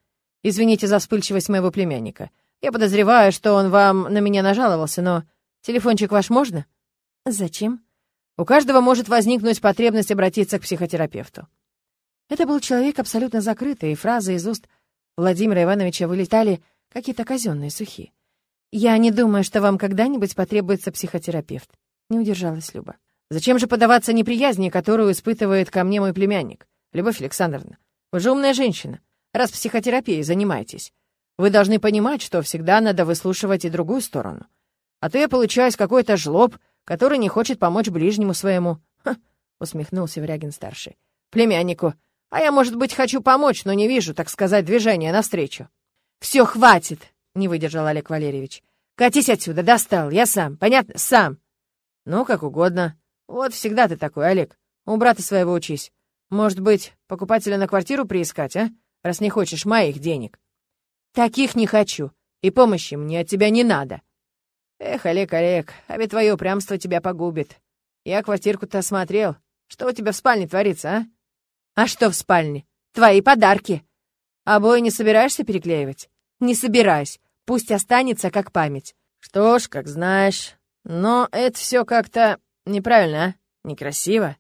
«Извините за вспыльчивость моего племянника. Я подозреваю, что он вам на меня нажаловался, но телефончик ваш можно?» «Зачем?» «У каждого может возникнуть потребность обратиться к психотерапевту». Это был человек абсолютно закрытый, и фразы из уст Владимира Ивановича вылетали какие-то казенные, сухие. «Я не думаю, что вам когда-нибудь потребуется психотерапевт», — не удержалась Люба. «Зачем же подаваться неприязни, которую испытывает ко мне мой племянник? Любовь Александровна, вы же умная женщина. Раз психотерапией занимаетесь, вы должны понимать, что всегда надо выслушивать и другую сторону. А то я получаюсь какой-то жлоб, который не хочет помочь ближнему своему. Ха, усмехнулся Врягин-старший. Племяннику. А я, может быть, хочу помочь, но не вижу, так сказать, движения навстречу. Все, хватит, не выдержал Олег Валерьевич. Катись отсюда, достал, я сам, понятно, сам. Ну, как угодно. Вот всегда ты такой, Олег. У брата своего учись. Может быть, покупателя на квартиру приискать, а? Раз не хочешь моих денег. Таких не хочу, и помощи мне от тебя не надо. Эх, Олег, Олег, а ведь твое упрямство тебя погубит. Я квартирку-то осмотрел. Что у тебя в спальне творится, а? А что в спальне? Твои подарки. Обои не собираешься переклеивать? Не собираюсь. Пусть останется как память. Что ж, как знаешь. Но это все как-то неправильно, а? Некрасиво.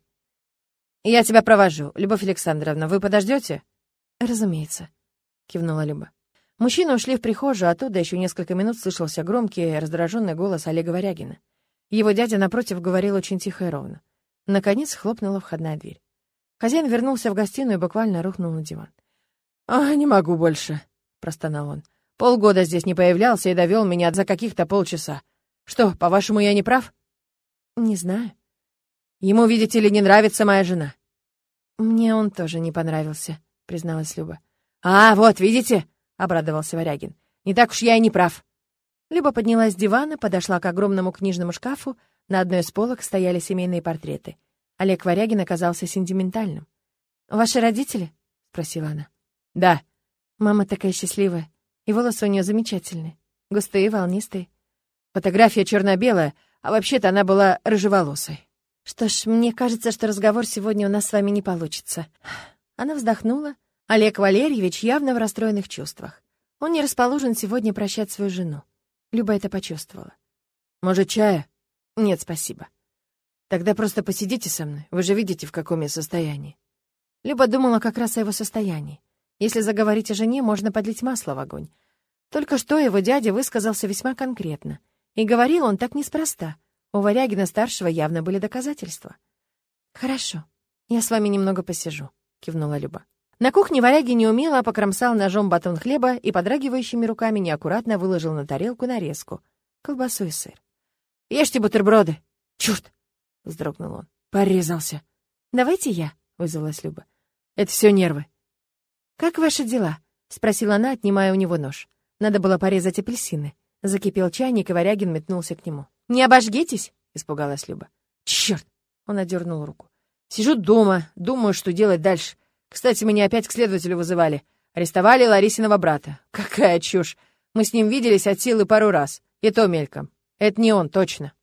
Я тебя провожу. Любовь Александровна, вы подождете? Разумеется, кивнула Люба. Мужчины ушли в прихожую, оттуда еще несколько минут слышался громкий, раздраженный голос Олега Варягина. Его дядя, напротив, говорил очень тихо и ровно. Наконец хлопнула входная дверь. Хозяин вернулся в гостиную и буквально рухнул на диван. «А, не могу больше», — простонал он. «Полгода здесь не появлялся и довел меня за каких-то полчаса. Что, по-вашему, я не прав?» «Не знаю». «Ему, видите ли, не нравится моя жена». «Мне он тоже не понравился», — призналась Люба. «А, вот, видите?» — обрадовался Варягин. «Не так уж я и не прав». Люба поднялась с дивана, подошла к огромному книжному шкафу. На одной из полок стояли семейные портреты. Олег Варягин оказался сентиментальным. «Ваши родители?» — спросила она. «Да». «Мама такая счастливая. И волосы у нее замечательные. Густые, волнистые». «Фотография черно-белая, а вообще-то она была рыжеволосой». «Что ж, мне кажется, что разговор сегодня у нас с вами не получится». Она вздохнула, Олег Валерьевич явно в расстроенных чувствах. Он не расположен сегодня прощать свою жену. Люба это почувствовала. «Может, чая?» «Нет, спасибо». «Тогда просто посидите со мной. Вы же видите, в каком я состоянии». Люба думала как раз о его состоянии. Если заговорить о жене, можно подлить масло в огонь. Только что его дядя высказался весьма конкретно. И говорил он так неспроста. У Варягина-старшего явно были доказательства. «Хорошо, я с вами немного посижу», — кивнула Люба. На кухне варяги неумело покромсал ножом батон хлеба и подрагивающими руками неаккуратно выложил на тарелку нарезку, колбасу и сыр. «Ешьте бутерброды!» «Чёрт!» — вздрогнул он. «Порезался!» «Давайте я», — вызвалась Люба. «Это все нервы». «Как ваши дела?» — спросила она, отнимая у него нож. Надо было порезать апельсины. Закипел чайник, и Варягин метнулся к нему. «Не обожгитесь?» — испугалась Люба. «Чёрт!» — он одернул руку. «Сижу дома, думаю, что делать дальше. Кстати, меня опять к следователю вызывали. Арестовали Ларисиного брата. Какая чушь. Мы с ним виделись от силы пару раз. И то мельком. Это не он, точно.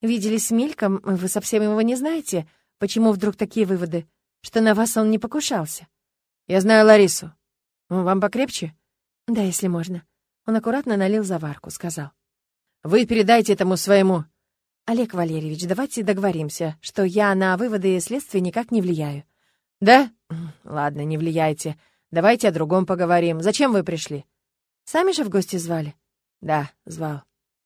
Виделись мельком? Вы совсем его не знаете? Почему вдруг такие выводы? Что на вас он не покушался? Я знаю Ларису. Вам покрепче? Да, если можно. Он аккуратно налил заварку, сказал. Вы передайте этому своему... Олег Валерьевич, давайте договоримся, что я на выводы следствия никак не влияю. «Да? Ладно, не влияйте. Давайте о другом поговорим. Зачем вы пришли?» «Сами же в гости звали?» «Да, звал.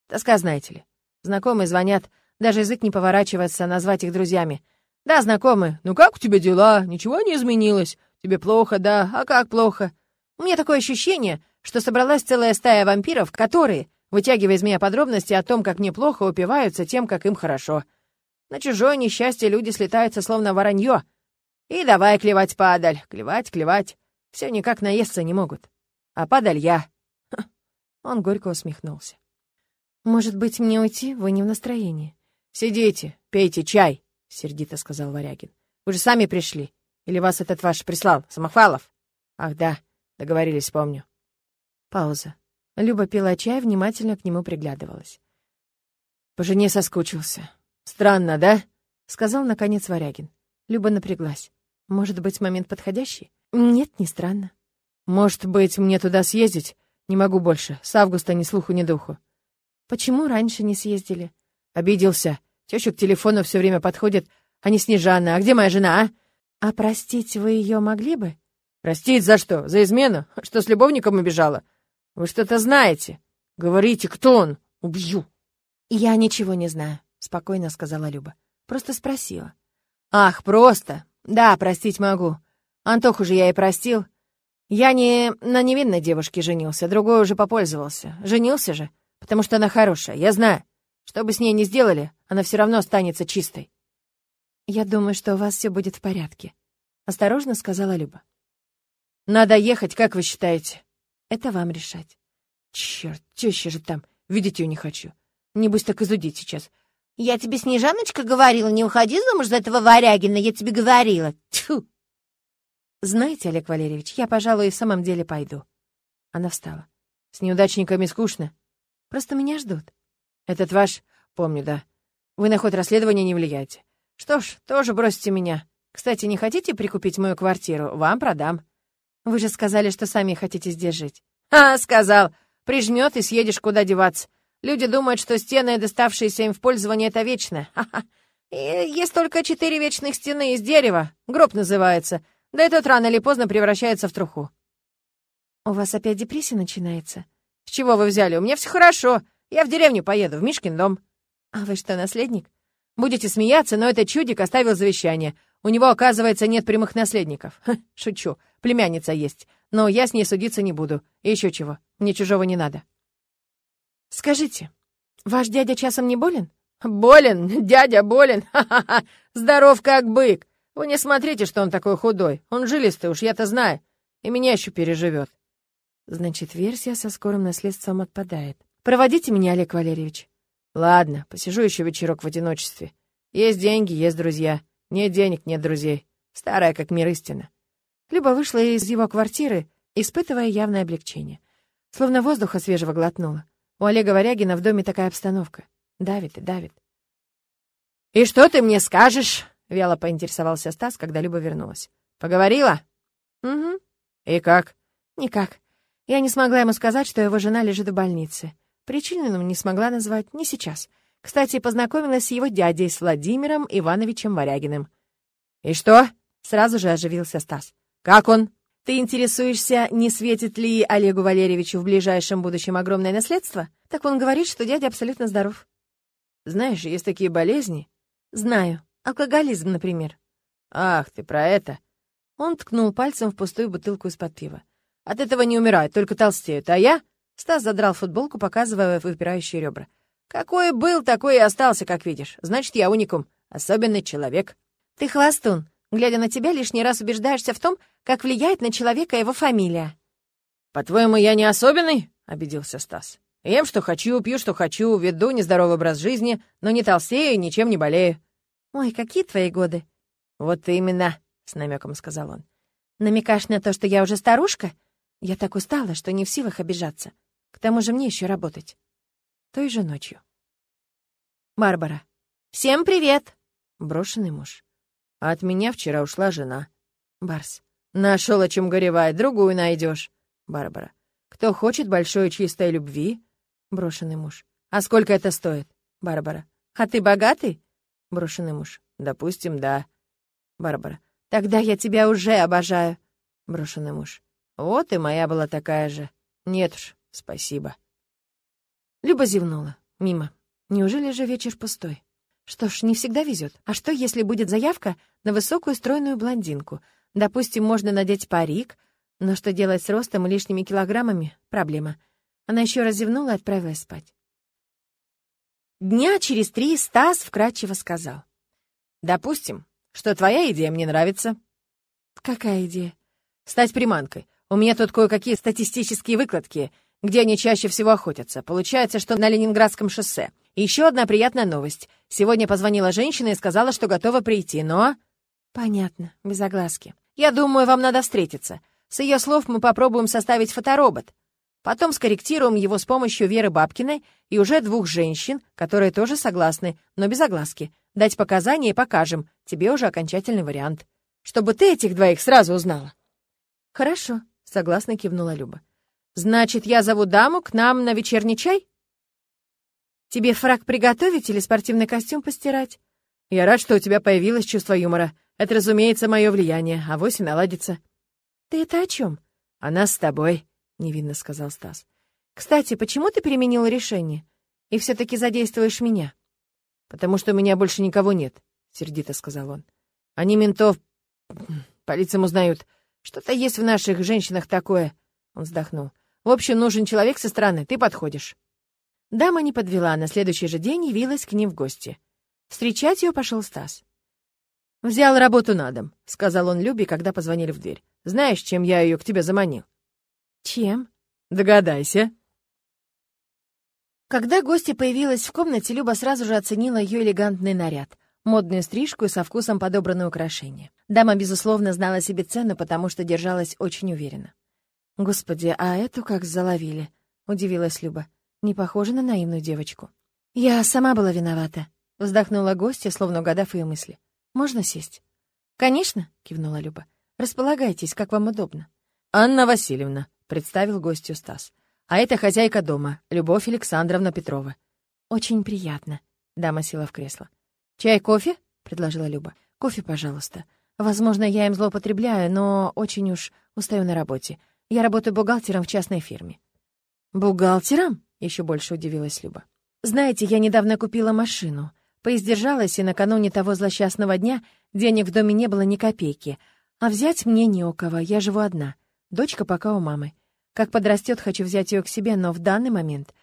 Тоска, знаете ли. Знакомые звонят, даже язык не поворачивается назвать их друзьями. Да, знакомые. Ну как у тебя дела? Ничего не изменилось? Тебе плохо, да? А как плохо? У меня такое ощущение, что собралась целая стая вампиров, которые, вытягивая из меня подробности о том, как мне плохо, упиваются тем, как им хорошо. На чужое несчастье люди слетаются, словно воронье. И давай клевать падаль, клевать, клевать. Все никак наесться не могут. А падаль я. Он горько усмехнулся. «Может быть, мне уйти? Вы не в настроении». «Сидите, пейте чай», — сердито сказал Варягин. «Вы же сами пришли. Или вас этот ваш прислал, Самохвалов?» «Ах, да, договорились, помню». Пауза. Люба пила чай, внимательно к нему приглядывалась. «По жене соскучился. Странно, да?» — сказал, наконец, Варягин. Люба напряглась. «Может быть, момент подходящий?» «Нет, не странно». «Может быть, мне туда съездить? Не могу больше. С августа ни слуху, ни духу». «Почему раньше не съездили?» «Обиделся. Теща к телефону все время подходит, а не Снежана. А где моя жена, а?» «А простить вы ее могли бы?» «Простить за что? За измену? Что, с любовником убежала? Вы что-то знаете? Говорите, кто он? Убью!» «Я ничего не знаю», — спокойно сказала Люба. «Просто спросила». «Ах, просто! Да, простить могу. Антоху же я и простил. Я не на невинной девушке женился, другой уже попользовался. Женился же, потому что она хорошая, я знаю. Что бы с ней ни сделали, она все равно останется чистой. «Я думаю, что у вас все будет в порядке», — осторожно сказала Люба. «Надо ехать, как вы считаете?» «Это вам решать». «Черт, теща же там, видеть ее не хочу. Небось так изудить сейчас. «Я тебе, Снежаночка, говорила, не уходи замуж за этого Варягина, я тебе говорила. Тьфу!» «Знаете, Олег Валерьевич, я, пожалуй, и в самом деле пойду». Она встала. «С неудачниками скучно. Просто меня ждут». «Этот ваш? Помню, да. Вы на ход расследования не влияете. Что ж, тоже бросите меня. Кстати, не хотите прикупить мою квартиру? Вам продам». «Вы же сказали, что сами хотите здесь жить». «А, сказал. Прижмет и съедешь, куда деваться. Люди думают, что стены, доставшиеся им в пользование, это вечно. Ха-ха. Есть только четыре вечных стены из дерева. Гроб называется. Да и тот рано или поздно превращается в труху. У вас опять депрессия начинается? С чего вы взяли? У меня все хорошо. Я в деревню поеду, в Мишкин дом. А вы что, наследник? Будете смеяться, но этот чудик оставил завещание. У него, оказывается, нет прямых наследников. Ха, шучу. Племянница есть. Но я с ней судиться не буду. И еще чего. Мне чужого не надо. Скажите, ваш дядя часом не болен? Болен? Дядя болен? Ха-ха-ха! Здоров как бык! Вы не смотрите, что он такой худой. Он жилистый, уж я-то знаю. И меня еще переживет. Значит, версия со скорым наследством отпадает. Проводите меня, Олег Валерьевич. Ладно, посижу еще вечерок в одиночестве. Есть деньги, есть друзья. Нет денег, нет друзей. Старая, как мир истина. Люба вышла из его квартиры, испытывая явное облегчение. Словно воздуха свежего глотнула. У Олега Варягина в доме такая обстановка. Давит и давит. «И что ты мне скажешь?» — вяло поинтересовался Стас, когда Люба вернулась. «Поговорила?» «Угу». «И как?» «Никак. Я не смогла ему сказать, что его жена лежит в больнице. Причину не смогла назвать, не сейчас. Кстати, познакомилась с его дядей, с Владимиром Ивановичем Варягиным». «И что?» — сразу же оживился Стас. «Как он?» «Ты интересуешься, не светит ли Олегу Валерьевичу в ближайшем будущем огромное наследство? Так он говорит, что дядя абсолютно здоров». «Знаешь, есть такие болезни?» «Знаю. Алкоголизм, например. Ах, ты про это. Он ткнул пальцем в пустую бутылку из-под пива. От этого не умирают, только толстеют. А я... Стас задрал футболку, показывая выпирающие ребра. Какой был, такой и остался, как видишь. Значит, я уникум. Особенный человек. Ты хвостун. Глядя на тебя, лишний раз убеждаешься в том, как влияет на человека его фамилия. «По-твоему, я не особенный?» — обиделся Стас. «Ем, что хочу, пью, что хочу, веду нездоровый образ жизни, но не толстею и ничем не болею. «Ой, какие твои годы?» «Вот именно», — с намеком сказал он. «Намекаешь на то, что я уже старушка? Я так устала, что не в силах обижаться. К тому же мне еще работать». Той же ночью. Барбара. «Всем привет!» Брошенный муж. От меня вчера ушла жена. Барс. Нашел о чем горевать, другую найдешь. Барбара. Кто хочет большой чистой любви? Брошенный муж. А сколько это стоит? Барбара. А ты богатый? Брошенный муж. Допустим, да. Барбара. Тогда я тебя уже обожаю. Брошенный муж. Вот и моя была такая же. Нет уж, спасибо. Люба зевнула. Мимо. Неужели же вечер пустой? Что ж, не всегда везет. А что, если будет заявка на высокую стройную блондинку? Допустим, можно надеть парик, Но что делать с ростом и лишними килограммами — проблема. Она еще раз зевнула и отправилась спать. Дня через три Стас вкратчиво сказал. «Допустим, что твоя идея мне нравится». «Какая идея?» «Стать приманкой. У меня тут кое-какие статистические выкладки, где они чаще всего охотятся. Получается, что на Ленинградском шоссе. И еще одна приятная новость. Сегодня позвонила женщина и сказала, что готова прийти, но...» «Понятно, без огласки. Я думаю, вам надо встретиться. С ее слов мы попробуем составить фоторобот. Потом скорректируем его с помощью Веры Бабкиной и уже двух женщин, которые тоже согласны, но без огласки. Дать показания и покажем. Тебе уже окончательный вариант. Чтобы ты этих двоих сразу узнала». «Хорошо», — согласно кивнула Люба. «Значит, я зову даму к нам на вечерний чай?» «Тебе фраг приготовить или спортивный костюм постирать?» «Я рад, что у тебя появилось чувство юмора. Это, разумеется, мое влияние, а вось и наладится». «Ты это о чем?» «Она с тобой», — невинно сказал Стас. «Кстати, почему ты переменил решение? И все-таки задействуешь меня?» «Потому что у меня больше никого нет», — сердито сказал он. «Они ментов... полициям узнают. Что-то есть в наших женщинах такое...» Он вздохнул. «В общем, нужен человек со стороны. Ты подходишь». Дама не подвела, на следующий же день явилась к ним в гости. Встречать ее пошел Стас. «Взял работу на дом», — сказал он Любе, когда позвонили в дверь. «Знаешь, чем я ее к тебе заманил?» «Чем?» «Догадайся». Когда гостья появилась в комнате, Люба сразу же оценила ее элегантный наряд, модную стрижку и со вкусом подобранные украшения. Дама, безусловно, знала себе цену, потому что держалась очень уверенно. «Господи, а эту как заловили?» — удивилась Люба. «Не похожа на наивную девочку». «Я сама была виновата», — вздохнула гостья, словно угадав ее мысли. «Можно сесть?» «Конечно», — кивнула Люба. «Располагайтесь, как вам удобно». «Анна Васильевна», — представил гостью Стас. А это хозяйка дома, Любовь Александровна Петрова. Очень приятно. Дама села в кресло. Чай, кофе? предложила Люба. Кофе, пожалуйста. Возможно, я им злоупотребляю, но очень уж устаю на работе. Я работаю бухгалтером в частной фирме. Бухгалтером? Еще больше удивилась Люба. Знаете, я недавно купила машину. Поиздержалась, и накануне того злосчастного дня денег в доме не было ни копейки. А взять мне не у кого, я живу одна. Дочка пока у мамы. Как подрастет, хочу взять ее к себе, но в данный момент...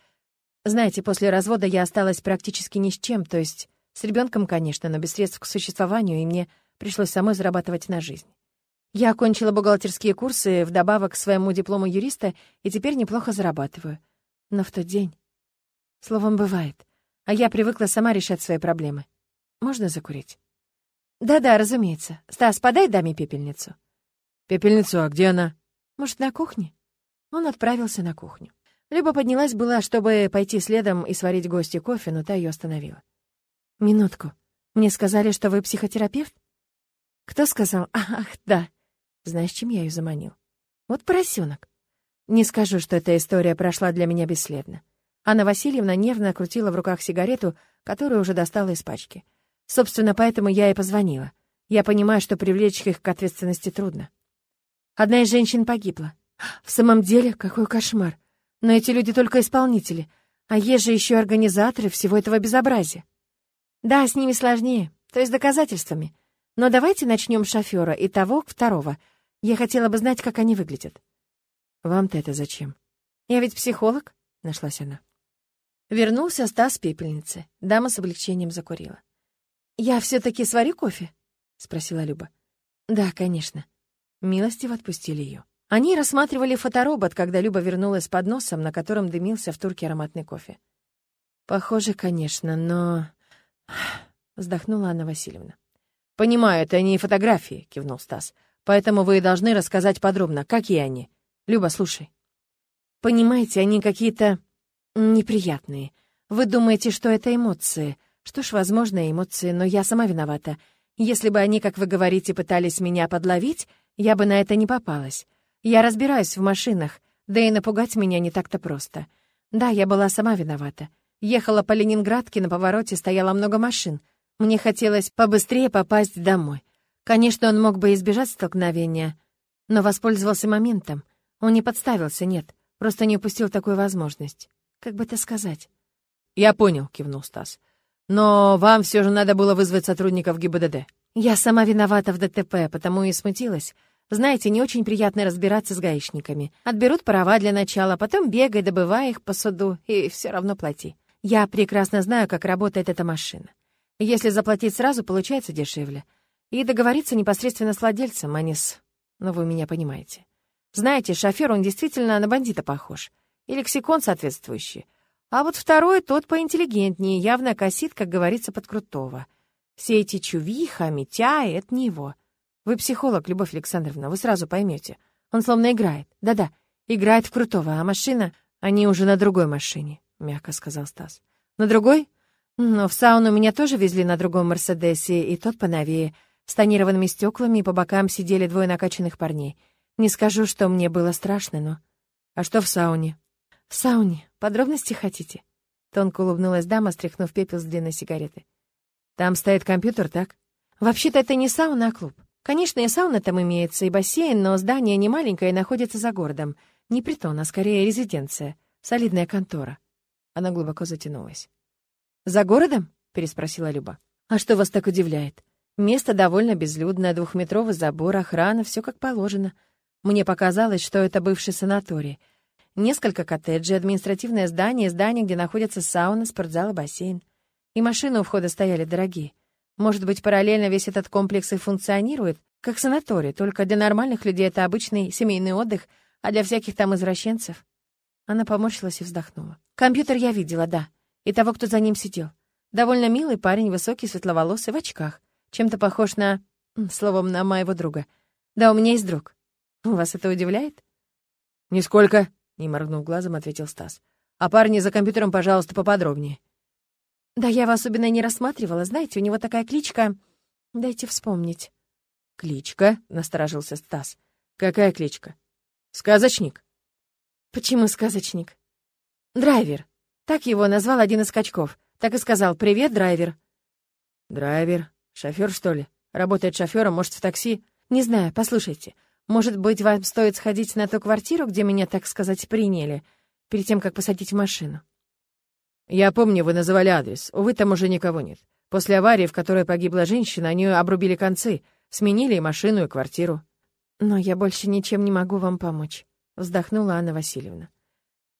Знаете, после развода я осталась практически ни с чем, то есть с ребенком, конечно, но без средств к существованию, и мне пришлось самой зарабатывать на жизнь. Я окончила бухгалтерские курсы вдобавок к своему диплому юриста и теперь неплохо зарабатываю. Но в тот день... Словом, бывает. А я привыкла сама решать свои проблемы. Можно закурить? Да-да, разумеется. Стас, подай даме пепельницу. Пепельницу, а где она? Может, на кухне? Он отправился на кухню. Люба поднялась была, чтобы пойти следом и сварить гости кофе, но та ее остановила. «Минутку. Мне сказали, что вы психотерапевт?» «Кто сказал? Ах, да. Знаешь, чем я ее заманил? Вот поросенок. Не скажу, что эта история прошла для меня бесследно. Анна Васильевна нервно крутила в руках сигарету, которую уже достала из пачки. Собственно, поэтому я и позвонила. Я понимаю, что привлечь их к ответственности трудно. Одна из женщин погибла. В самом деле, какой кошмар. Но эти люди только исполнители, а есть же еще организаторы всего этого безобразия. Да, с ними сложнее, то есть доказательствами. Но давайте начнем с шофера и того, второго. Я хотела бы знать, как они выглядят. Вам-то это зачем? Я ведь психолог, нашлась она. Вернулся Стас с пепельницы. Дама с облегчением закурила. «Я все-таки сварю кофе?» — спросила Люба. «Да, конечно». Милостиво отпустили ее. Они рассматривали фоторобот, когда Люба вернулась с подносом, на котором дымился в турке ароматный кофе. «Похоже, конечно, но...» — вздохнула Анна Васильевна. «Понимаю, это не фотографии», — кивнул Стас. «Поэтому вы должны рассказать подробно, какие они. Люба, слушай». «Понимаете, они какие-то неприятные. Вы думаете, что это эмоции. Что ж, возможно, эмоции, но я сама виновата. Если бы они, как вы говорите, пытались меня подловить, я бы на это не попалась. Я разбираюсь в машинах, да и напугать меня не так-то просто. Да, я была сама виновата. Ехала по Ленинградке, на повороте стояло много машин. Мне хотелось побыстрее попасть домой. Конечно, он мог бы избежать столкновения, но воспользовался моментом. Он не подставился, нет, просто не упустил такую возможность. Как бы это сказать? «Я понял», — кивнул Стас. «Но вам все же надо было вызвать сотрудников ГИБДД». «Я сама виновата в ДТП, потому и смутилась. Знаете, не очень приятно разбираться с гаишниками. Отберут права для начала, потом бегай, добывай их по суду, и все равно плати. Я прекрасно знаю, как работает эта машина. Если заплатить сразу, получается дешевле. И договориться непосредственно с владельцем, а не с... Ну, вы меня понимаете. Знаете, шофер, он действительно на бандита похож. И лексикон соответствующий. А вот второй, тот поинтеллигентнее, явно косит, как говорится, под крутого. Все эти чувиха, митя — это не его. Вы психолог, Любовь Александровна, вы сразу поймете. Он словно играет. Да-да, играет в крутого, а машина... Они уже на другой машине, мягко сказал Стас. На другой? Но в сауну меня тоже везли на другом Мерседесе, и тот поновее. С тонированными стеклами и по бокам сидели двое накачанных парней. Не скажу, что мне было страшно, но... А что в сауне? В сауне. Подробности хотите? Тонко улыбнулась дама, стряхнув пепел с длинной сигареты. Там стоит компьютер, так? Вообще-то это не сауна, а клуб. Конечно, и сауна там имеется, и бассейн, но здание не маленькое и находится за городом. Не притон, а скорее резиденция. Солидная контора. Она глубоко затянулась. «За городом?» — переспросила Люба. «А что вас так удивляет? Место довольно безлюдное, двухметровый забор, охрана, все как положено. Мне показалось, что это бывший санаторий. Несколько коттеджей, административное здание, здание, где находятся сауна, спортзал и бассейн. И машины у входа стояли дорогие. Может быть, параллельно весь этот комплекс и функционирует, как санаторий, только для нормальных людей это обычный семейный отдых, а для всяких там извращенцев. Она поморщилась и вздохнула. Компьютер я видела, да, и того, кто за ним сидел. Довольно милый парень, высокий, светловолосый, в очках. Чем-то похож на... словом, на моего друга. Да, у меня есть друг. Вас это удивляет? «Нисколько», — не моргнув глазом, ответил Стас. «А парни за компьютером, пожалуйста, поподробнее». Да я его особенно не рассматривала. Знаете, у него такая кличка... Дайте вспомнить. «Кличка?» — насторожился Стас. «Какая кличка?» «Сказочник?» «Почему сказочник?» «Драйвер. Так его назвал один из скачков. Так и сказал «Привет, драйвер». «Драйвер? Шофер, что ли? Работает шофером, может, в такси?» «Не знаю, послушайте. Может быть, вам стоит сходить на ту квартиру, где меня, так сказать, приняли, перед тем, как посадить в машину?» «Я помню, вы называли адрес. Увы, там уже никого нет. После аварии, в которой погибла женщина, они обрубили концы, сменили и машину, и квартиру». «Но я больше ничем не могу вам помочь», — вздохнула Анна Васильевна.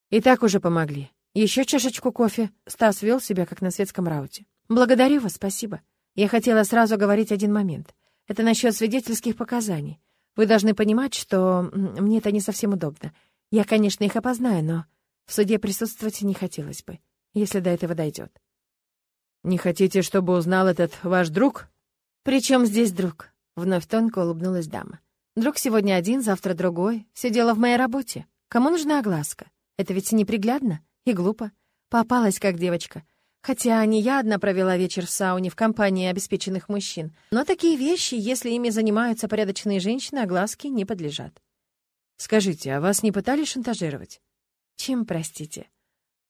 «И так уже помогли. Еще чашечку кофе?» Стас вел себя, как на светском рауте. «Благодарю вас, спасибо. Я хотела сразу говорить один момент. Это насчет свидетельских показаний. Вы должны понимать, что мне это не совсем удобно. Я, конечно, их опознаю, но в суде присутствовать не хотелось бы если до этого дойдет. «Не хотите, чтобы узнал этот ваш друг?» «При чем здесь друг?» — вновь тонко улыбнулась дама. «Друг сегодня один, завтра другой. Все дело в моей работе. Кому нужна огласка? Это ведь неприглядно и глупо. Попалась как девочка. Хотя не я одна провела вечер в сауне в компании обеспеченных мужчин. Но такие вещи, если ими занимаются порядочные женщины, огласки не подлежат. Скажите, а вас не пытались шантажировать? Чем, простите?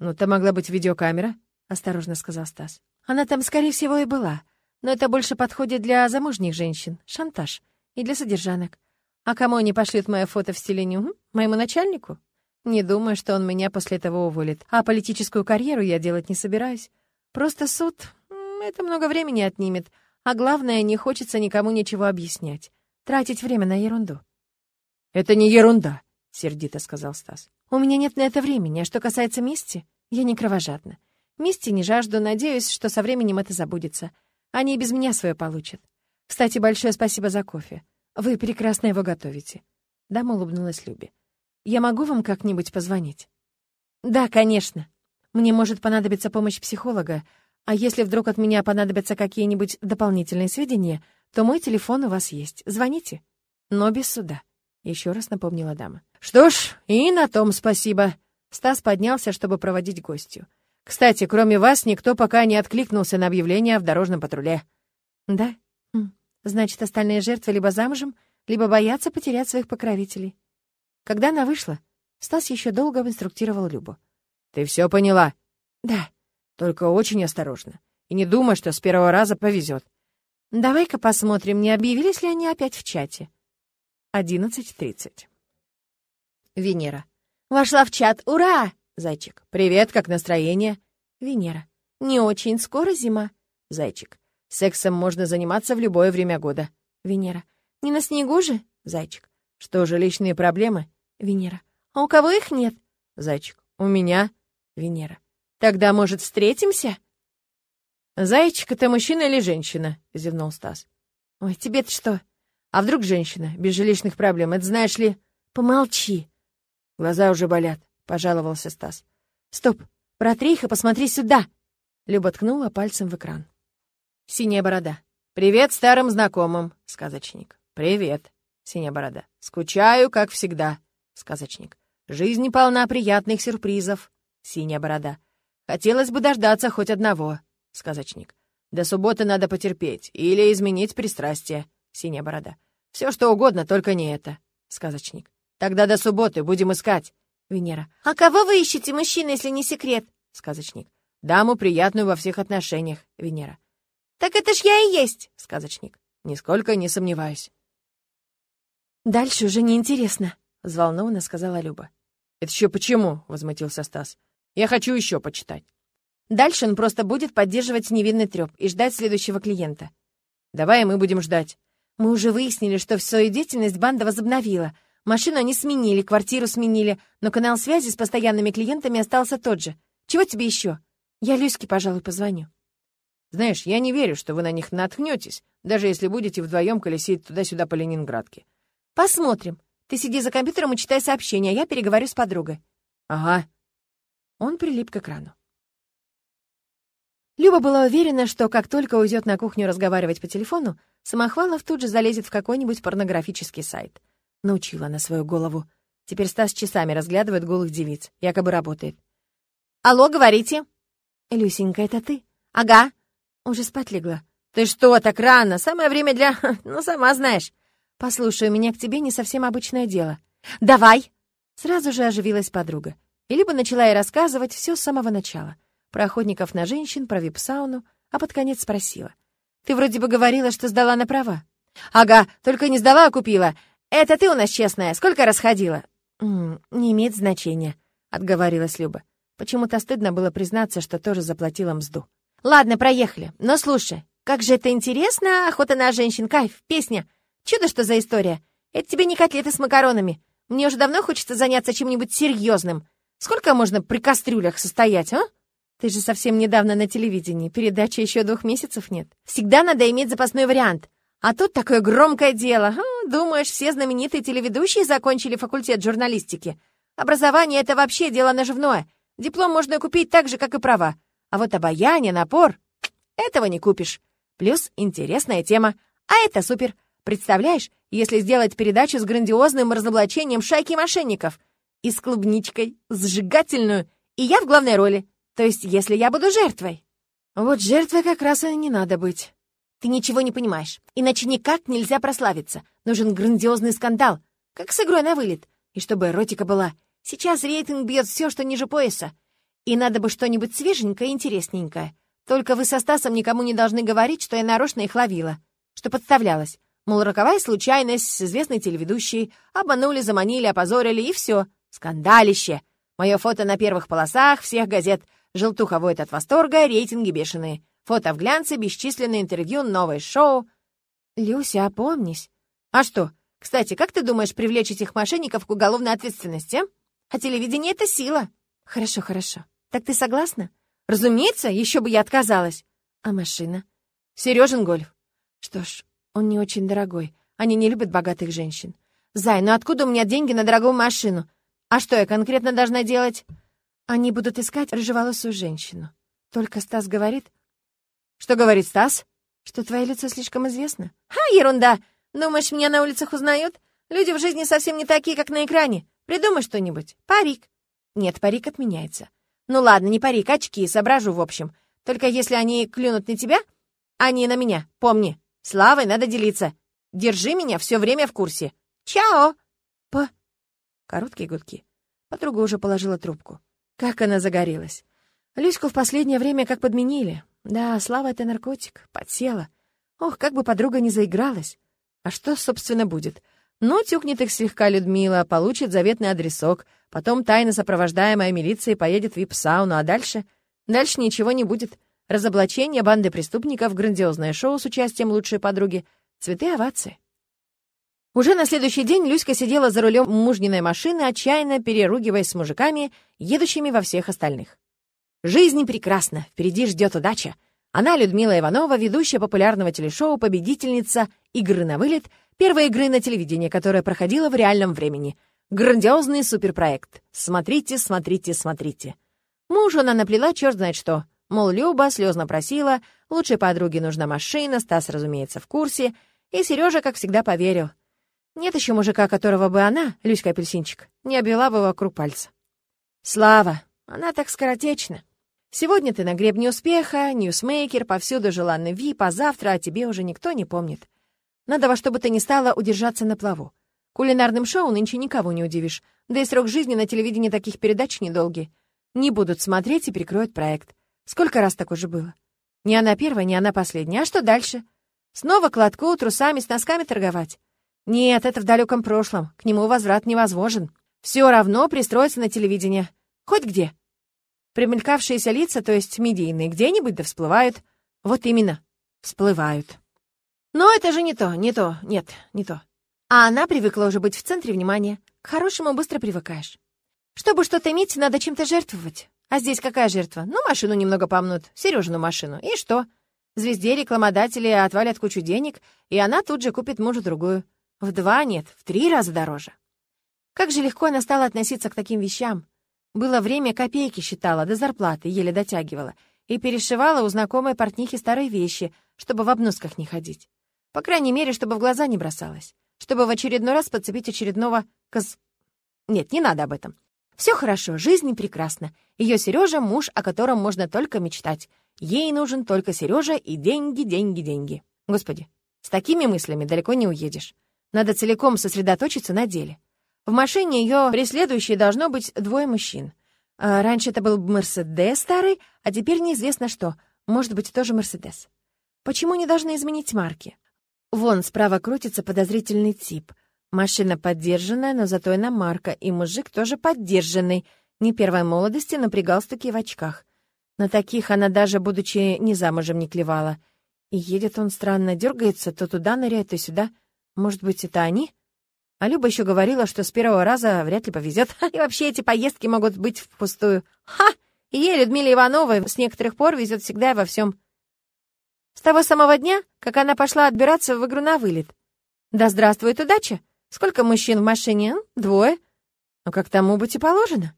«Ну, там могла быть видеокамера», — осторожно сказал Стас. «Она там, скорее всего, и была. Но это больше подходит для замужних женщин. Шантаж. И для содержанок. А кому они пошлют мое фото в стиле ню? Моему начальнику? Не думаю, что он меня после этого уволит. А политическую карьеру я делать не собираюсь. Просто суд — это много времени отнимет. А главное, не хочется никому ничего объяснять. Тратить время на ерунду». «Это не ерунда», — сердито сказал Стас. «У меня нет на это времени. А что касается мести, я не кровожадна. Мести не жажду, надеюсь, что со временем это забудется. Они и без меня свое получат. Кстати, большое спасибо за кофе. Вы прекрасно его готовите. Дама улыбнулась Любе. Я могу вам как-нибудь позвонить? Да, конечно. Мне может понадобиться помощь психолога, а если вдруг от меня понадобятся какие-нибудь дополнительные сведения, то мой телефон у вас есть. Звоните. Но без суда. Еще раз напомнила дама. Что ж, и на том спасибо. Стас поднялся, чтобы проводить гостью. «Кстати, кроме вас, никто пока не откликнулся на объявление в дорожном патруле». «Да? Хм. Значит, остальные жертвы либо замужем, либо боятся потерять своих покровителей». Когда она вышла, Стас еще долго инструктировал Любу. «Ты все поняла?» «Да». «Только очень осторожно. И не думай, что с первого раза повезет. «Давай-ка посмотрим, не объявились ли они опять в чате». Одиннадцать тридцать. Венера. Вошла в чат. Ура! Зайчик. Привет, как настроение? Венера. Не очень скоро зима. Зайчик. Сексом можно заниматься в любое время года. Венера. Не на снегу же? Зайчик. Что же, личные проблемы? Венера. А у кого их нет? Зайчик. У меня. Венера. Тогда, может, встретимся? Зайчик — это мужчина или женщина? Зевнул Стас. Ой, тебе-то что? А вдруг женщина, без жилищных проблем? Это знаешь ли... Помолчи. Глаза уже болят, пожаловался Стас. Стоп, протри их и посмотри сюда. Люба ткнула пальцем в экран. Синяя борода. «Привет старым знакомым», — сказочник. «Привет», — синяя борода. «Скучаю, как всегда», — сказочник. «Жизнь полна приятных сюрпризов», — синяя борода. «Хотелось бы дождаться хоть одного», — сказочник. «До субботы надо потерпеть или изменить пристрастие», — синяя борода. «Все что угодно, только не это», — сказочник. «Тогда до субботы будем искать». Венера. «А кого вы ищете, мужчина, если не секрет?» Сказочник. «Даму приятную во всех отношениях». Венера. «Так это ж я и есть!» — сказочник. «Нисколько не сомневаюсь». «Дальше уже неинтересно», — взволнованно сказала Люба. «Это еще почему?» — возмутился Стас. «Я хочу еще почитать». Дальше он просто будет поддерживать невинный треп и ждать следующего клиента. «Давай мы будем ждать». Мы уже выяснили, что свою деятельность банда возобновила. Машину они сменили, квартиру сменили, но канал связи с постоянными клиентами остался тот же. Чего тебе еще? Я Люське, пожалуй, позвоню. Знаешь, я не верю, что вы на них наткнетесь, даже если будете вдвоем колесить туда-сюда по Ленинградке. Посмотрим. Ты сиди за компьютером и читай сообщения, а я переговорю с подругой. Ага. Он прилип к экрану. Люба была уверена, что как только уйдет на кухню разговаривать по телефону, Самохвалов тут же залезет в какой-нибудь порнографический сайт. Научила на свою голову. Теперь Стас часами разглядывает голых девиц, якобы работает. «Алло, говорите?» «Люсенька, это ты?» «Ага». Уже спать легла. «Ты что, так рано? Самое время для... Ну, сама знаешь». «Послушай, у меня к тебе не совсем обычное дело». «Давай!» Сразу же оживилась подруга. И либо начала ей рассказывать все с самого начала про охотников на женщин, про вип-сауну, а под конец спросила. «Ты вроде бы говорила, что сдала на права». «Ага, только не сдала, а купила. Это ты у нас честная. Сколько расходила?» «М -м, «Не имеет значения», — отговорилась Люба. Почему-то стыдно было признаться, что тоже заплатила мзду. «Ладно, проехали. Но слушай, как же это интересно, охота на женщин, кайф, песня. Чудо, что за история. Это тебе не котлеты с макаронами. Мне уже давно хочется заняться чем-нибудь серьезным. Сколько можно при кастрюлях состоять, а?» Ты же совсем недавно на телевидении, передачи еще двух месяцев нет. Всегда надо иметь запасной вариант. А тут такое громкое дело. Думаешь, все знаменитые телеведущие закончили факультет журналистики? Образование — это вообще дело наживное. Диплом можно купить так же, как и права. А вот обаяние, напор — этого не купишь. Плюс интересная тема. А это супер. Представляешь, если сделать передачу с грандиозным разоблачением шайки мошенников. И с клубничкой, сжигательную, и я в главной роли. То есть, если я буду жертвой? Вот жертвой как раз и не надо быть. Ты ничего не понимаешь. Иначе никак нельзя прославиться. Нужен грандиозный скандал. Как с игрой на вылет. И чтобы эротика была. Сейчас рейтинг бьет все, что ниже пояса. И надо бы что-нибудь свеженькое и интересненькое. Только вы со Стасом никому не должны говорить, что я нарочно их ловила. Что подставлялась. Мол, роковая случайность с известной телеведущей. Обманули, заманили, опозорили, и все. Скандалище. Мое фото на первых полосах всех газет. Желтуха воет от восторга, рейтинги бешеные. Фото в глянце, бесчисленные интервью, новое шоу. Люся, опомнись. А что? Кстати, как ты думаешь привлечь этих мошенников к уголовной ответственности? А телевидение — это сила. Хорошо, хорошо. Так ты согласна? Разумеется, еще бы я отказалась. А машина? Сережин гольф. Что ж, он не очень дорогой. Они не любят богатых женщин. Зай, ну откуда у меня деньги на дорогую машину? А что я конкретно должна делать? Они будут искать рыжеволосую женщину. Только Стас говорит... Что говорит Стас? Что твое лицо слишком известно. Ха, ерунда! Думаешь, меня на улицах узнают? Люди в жизни совсем не такие, как на экране. Придумай что-нибудь. Парик. Нет, парик отменяется. Ну ладно, не парик, очки, соображу в общем. Только если они клюнут на тебя, не на меня, помни, славой надо делиться. Держи меня все время в курсе. Чао! По... Короткие гудки. Подруга уже положила трубку. Как она загорелась. Люську в последнее время как подменили. Да, Слава — это наркотик. Подсела. Ох, как бы подруга не заигралась. А что, собственно, будет? Ну, тюкнет их слегка Людмила, получит заветный адресок, потом тайно сопровождаемая милицией поедет в вип-сауну, а дальше? Дальше ничего не будет. Разоблачение банды преступников, грандиозное шоу с участием лучшей подруги, цветы овации. Уже на следующий день Люська сидела за рулем мужниной машины, отчаянно переругиваясь с мужиками, едущими во всех остальных. Жизнь прекрасна, впереди ждет удача. Она, Людмила Иванова, ведущая популярного телешоу, победительница игры на вылет, первой игры на телевидении, которая проходила в реальном времени. Грандиозный суперпроект. Смотрите, смотрите, смотрите. Мужу она наплела черт знает что. Мол, Люба слезно просила, лучшей подруге нужна машина, Стас, разумеется, в курсе, и Сережа, как всегда, поверил. Нет еще мужика, которого бы она, Люська Апельсинчик, не обвела бы вокруг пальца. Слава, она так скоротечна. Сегодня ты на гребне успеха, ньюсмейкер, повсюду желанный вип, а завтра о тебе уже никто не помнит. Надо во что бы то ни стало удержаться на плаву. Кулинарным шоу нынче никого не удивишь, да и срок жизни на телевидении таких передач недолгий. Не будут смотреть и прикроют проект. Сколько раз так уже было? Не она первая, не она последняя. А что дальше? Снова к лотку, трусами, с носками торговать? Нет, это в далеком прошлом, к нему возврат невозможен. Все равно пристроиться на телевидение. Хоть где. Примелькавшиеся лица, то есть медийные, где-нибудь да всплывают. Вот именно, всплывают. Но это же не то, не то, нет, не то. А она привыкла уже быть в центре внимания. К хорошему быстро привыкаешь. Чтобы что-то иметь, надо чем-то жертвовать. А здесь какая жертва? Ну, машину немного помнут, Сережину машину. И что? Звезде рекламодатели отвалят кучу денег, и она тут же купит мужу другую. В два нет, в три раза дороже. Как же легко она стала относиться к таким вещам. Было время, копейки считала, до зарплаты еле дотягивала, и перешивала у знакомой портнихи старые вещи, чтобы в обносках не ходить. По крайней мере, чтобы в глаза не бросалось. Чтобы в очередной раз подцепить очередного коз... Нет, не надо об этом. Все хорошо, жизнь прекрасна. Ее Сережа — муж, о котором можно только мечтать. Ей нужен только Сережа и деньги, деньги, деньги. Господи, с такими мыслями далеко не уедешь. Надо целиком сосредоточиться на деле. В машине ее преследующие должно быть двое мужчин. А раньше это был Мерседес старый, а теперь неизвестно что. Может быть, тоже Мерседес. Почему не должны изменить марки? Вон справа крутится подозрительный тип. Машина поддержанная, но зато иномарка, и мужик тоже поддержанный. Не первой молодости, но при галстуке в очках. На таких она даже, будучи не замужем, не клевала. И едет он странно, дергается, то туда ныряет, то сюда — может быть, это они? А Люба еще говорила, что с первого раза вряд ли повезет. И вообще эти поездки могут быть впустую. Ха! И ей, Людмиле Ивановой, с некоторых пор везет всегда и во всем. С того самого дня, как она пошла отбираться в игру на вылет. Да здравствует удача! Сколько мужчин в машине? Двое. Ну, как тому быть и положено.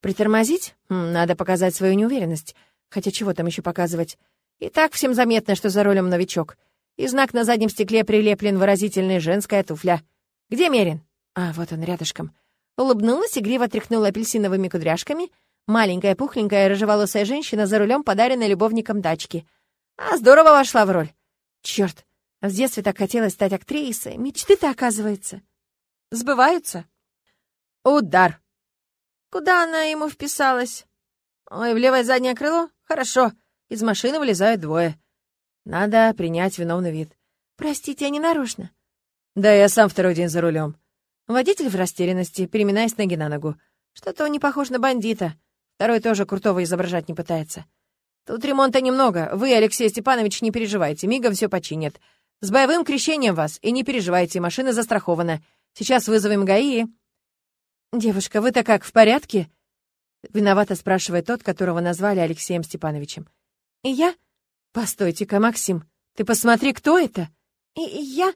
Притормозить? Надо показать свою неуверенность. Хотя чего там еще показывать? И так всем заметно, что за рулем новичок и знак на заднем стекле прилеплен выразительный женская туфля. «Где Мерин?» «А, вот он, рядышком». Улыбнулась, игриво тряхнула апельсиновыми кудряшками. Маленькая, пухленькая, рыжеволосая женщина за рулем, подаренной любовником дачки. А здорово вошла в роль. Черт, в детстве так хотелось стать актрисой. Мечты-то, оказывается, сбываются. Удар. Куда она ему вписалась? Ой, в левое заднее крыло? Хорошо. Из машины вылезают двое. Надо принять виновный вид. «Простите, я не нарочно». «Да, я сам второй день за рулем. Водитель в растерянности, переминаясь ноги на ногу. Что-то он не похож на бандита. Второй тоже крутого изображать не пытается. Тут ремонта немного. Вы, Алексей Степанович, не переживайте, мигом все починят. С боевым крещением вас, и не переживайте, машина застрахована. Сейчас вызовем ГАИ. «Девушка, вы-то как, в порядке?» Виновато спрашивает тот, которого назвали Алексеем Степановичем. «И я?» «Постойте-ка, Максим, ты посмотри, кто это?» и, «Я...»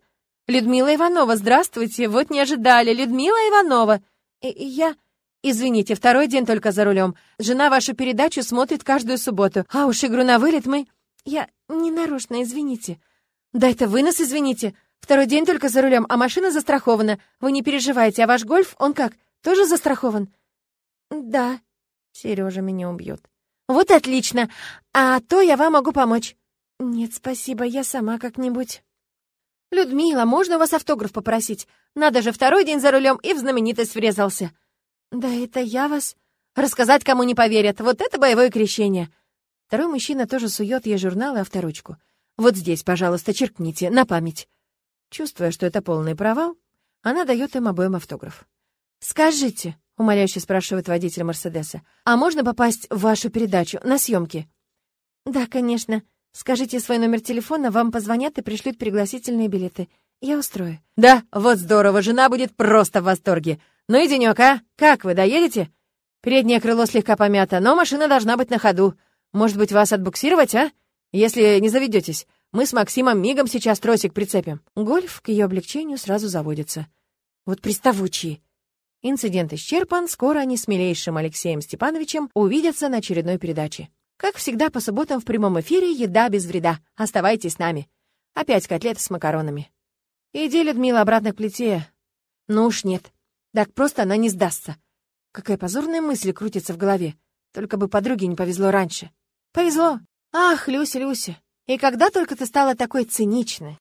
«Людмила Иванова, здравствуйте, вот не ожидали, Людмила Иванова!» и «Я...» «Извините, второй день только за рулем. Жена вашу передачу смотрит каждую субботу, а уж игру на вылет мы...» «Я не нарочно, извините». «Да это вы нас извините. Второй день только за рулем, а машина застрахована. Вы не переживайте, а ваш гольф, он как, тоже застрахован?» «Да». Сережа меня убьет. «Вот отлично! А то я вам могу помочь». «Нет, спасибо, я сама как-нибудь». «Людмила, можно у вас автограф попросить? Надо же, второй день за рулем и в знаменитость врезался». «Да это я вас...» «Рассказать кому не поверят. Вот это боевое крещение». Второй мужчина тоже сует ей журнал и авторучку. «Вот здесь, пожалуйста, черкните, на память». Чувствуя, что это полный провал, она дает им обоим автограф. «Скажите», — умоляюще спрашивает водитель Мерседеса. «А можно попасть в вашу передачу на съемки?» «Да, конечно. Скажите свой номер телефона, вам позвонят и пришлют пригласительные билеты. Я устрою. Да, вот здорово, жена будет просто в восторге. Ну и денёк, а? Как вы, доедете? Переднее крыло слегка помято, но машина должна быть на ходу. Может быть, вас отбуксировать, а? Если не заведетесь. Мы с Максимом мигом сейчас тросик прицепим. Гольф к ее облегчению сразу заводится. Вот приставучие. Инцидент исчерпан, скоро они с милейшим Алексеем Степановичем увидятся на очередной передаче. Как всегда, по субботам в прямом эфире «Еда без вреда». Оставайтесь с нами. Опять котлеты с макаронами. Иди, Людмила, обратно к плите. Ну уж нет. Так просто она не сдастся. Какая позорная мысль крутится в голове. Только бы подруге не повезло раньше. Повезло. Ах, Люся, Люся, и когда только ты стала такой циничной?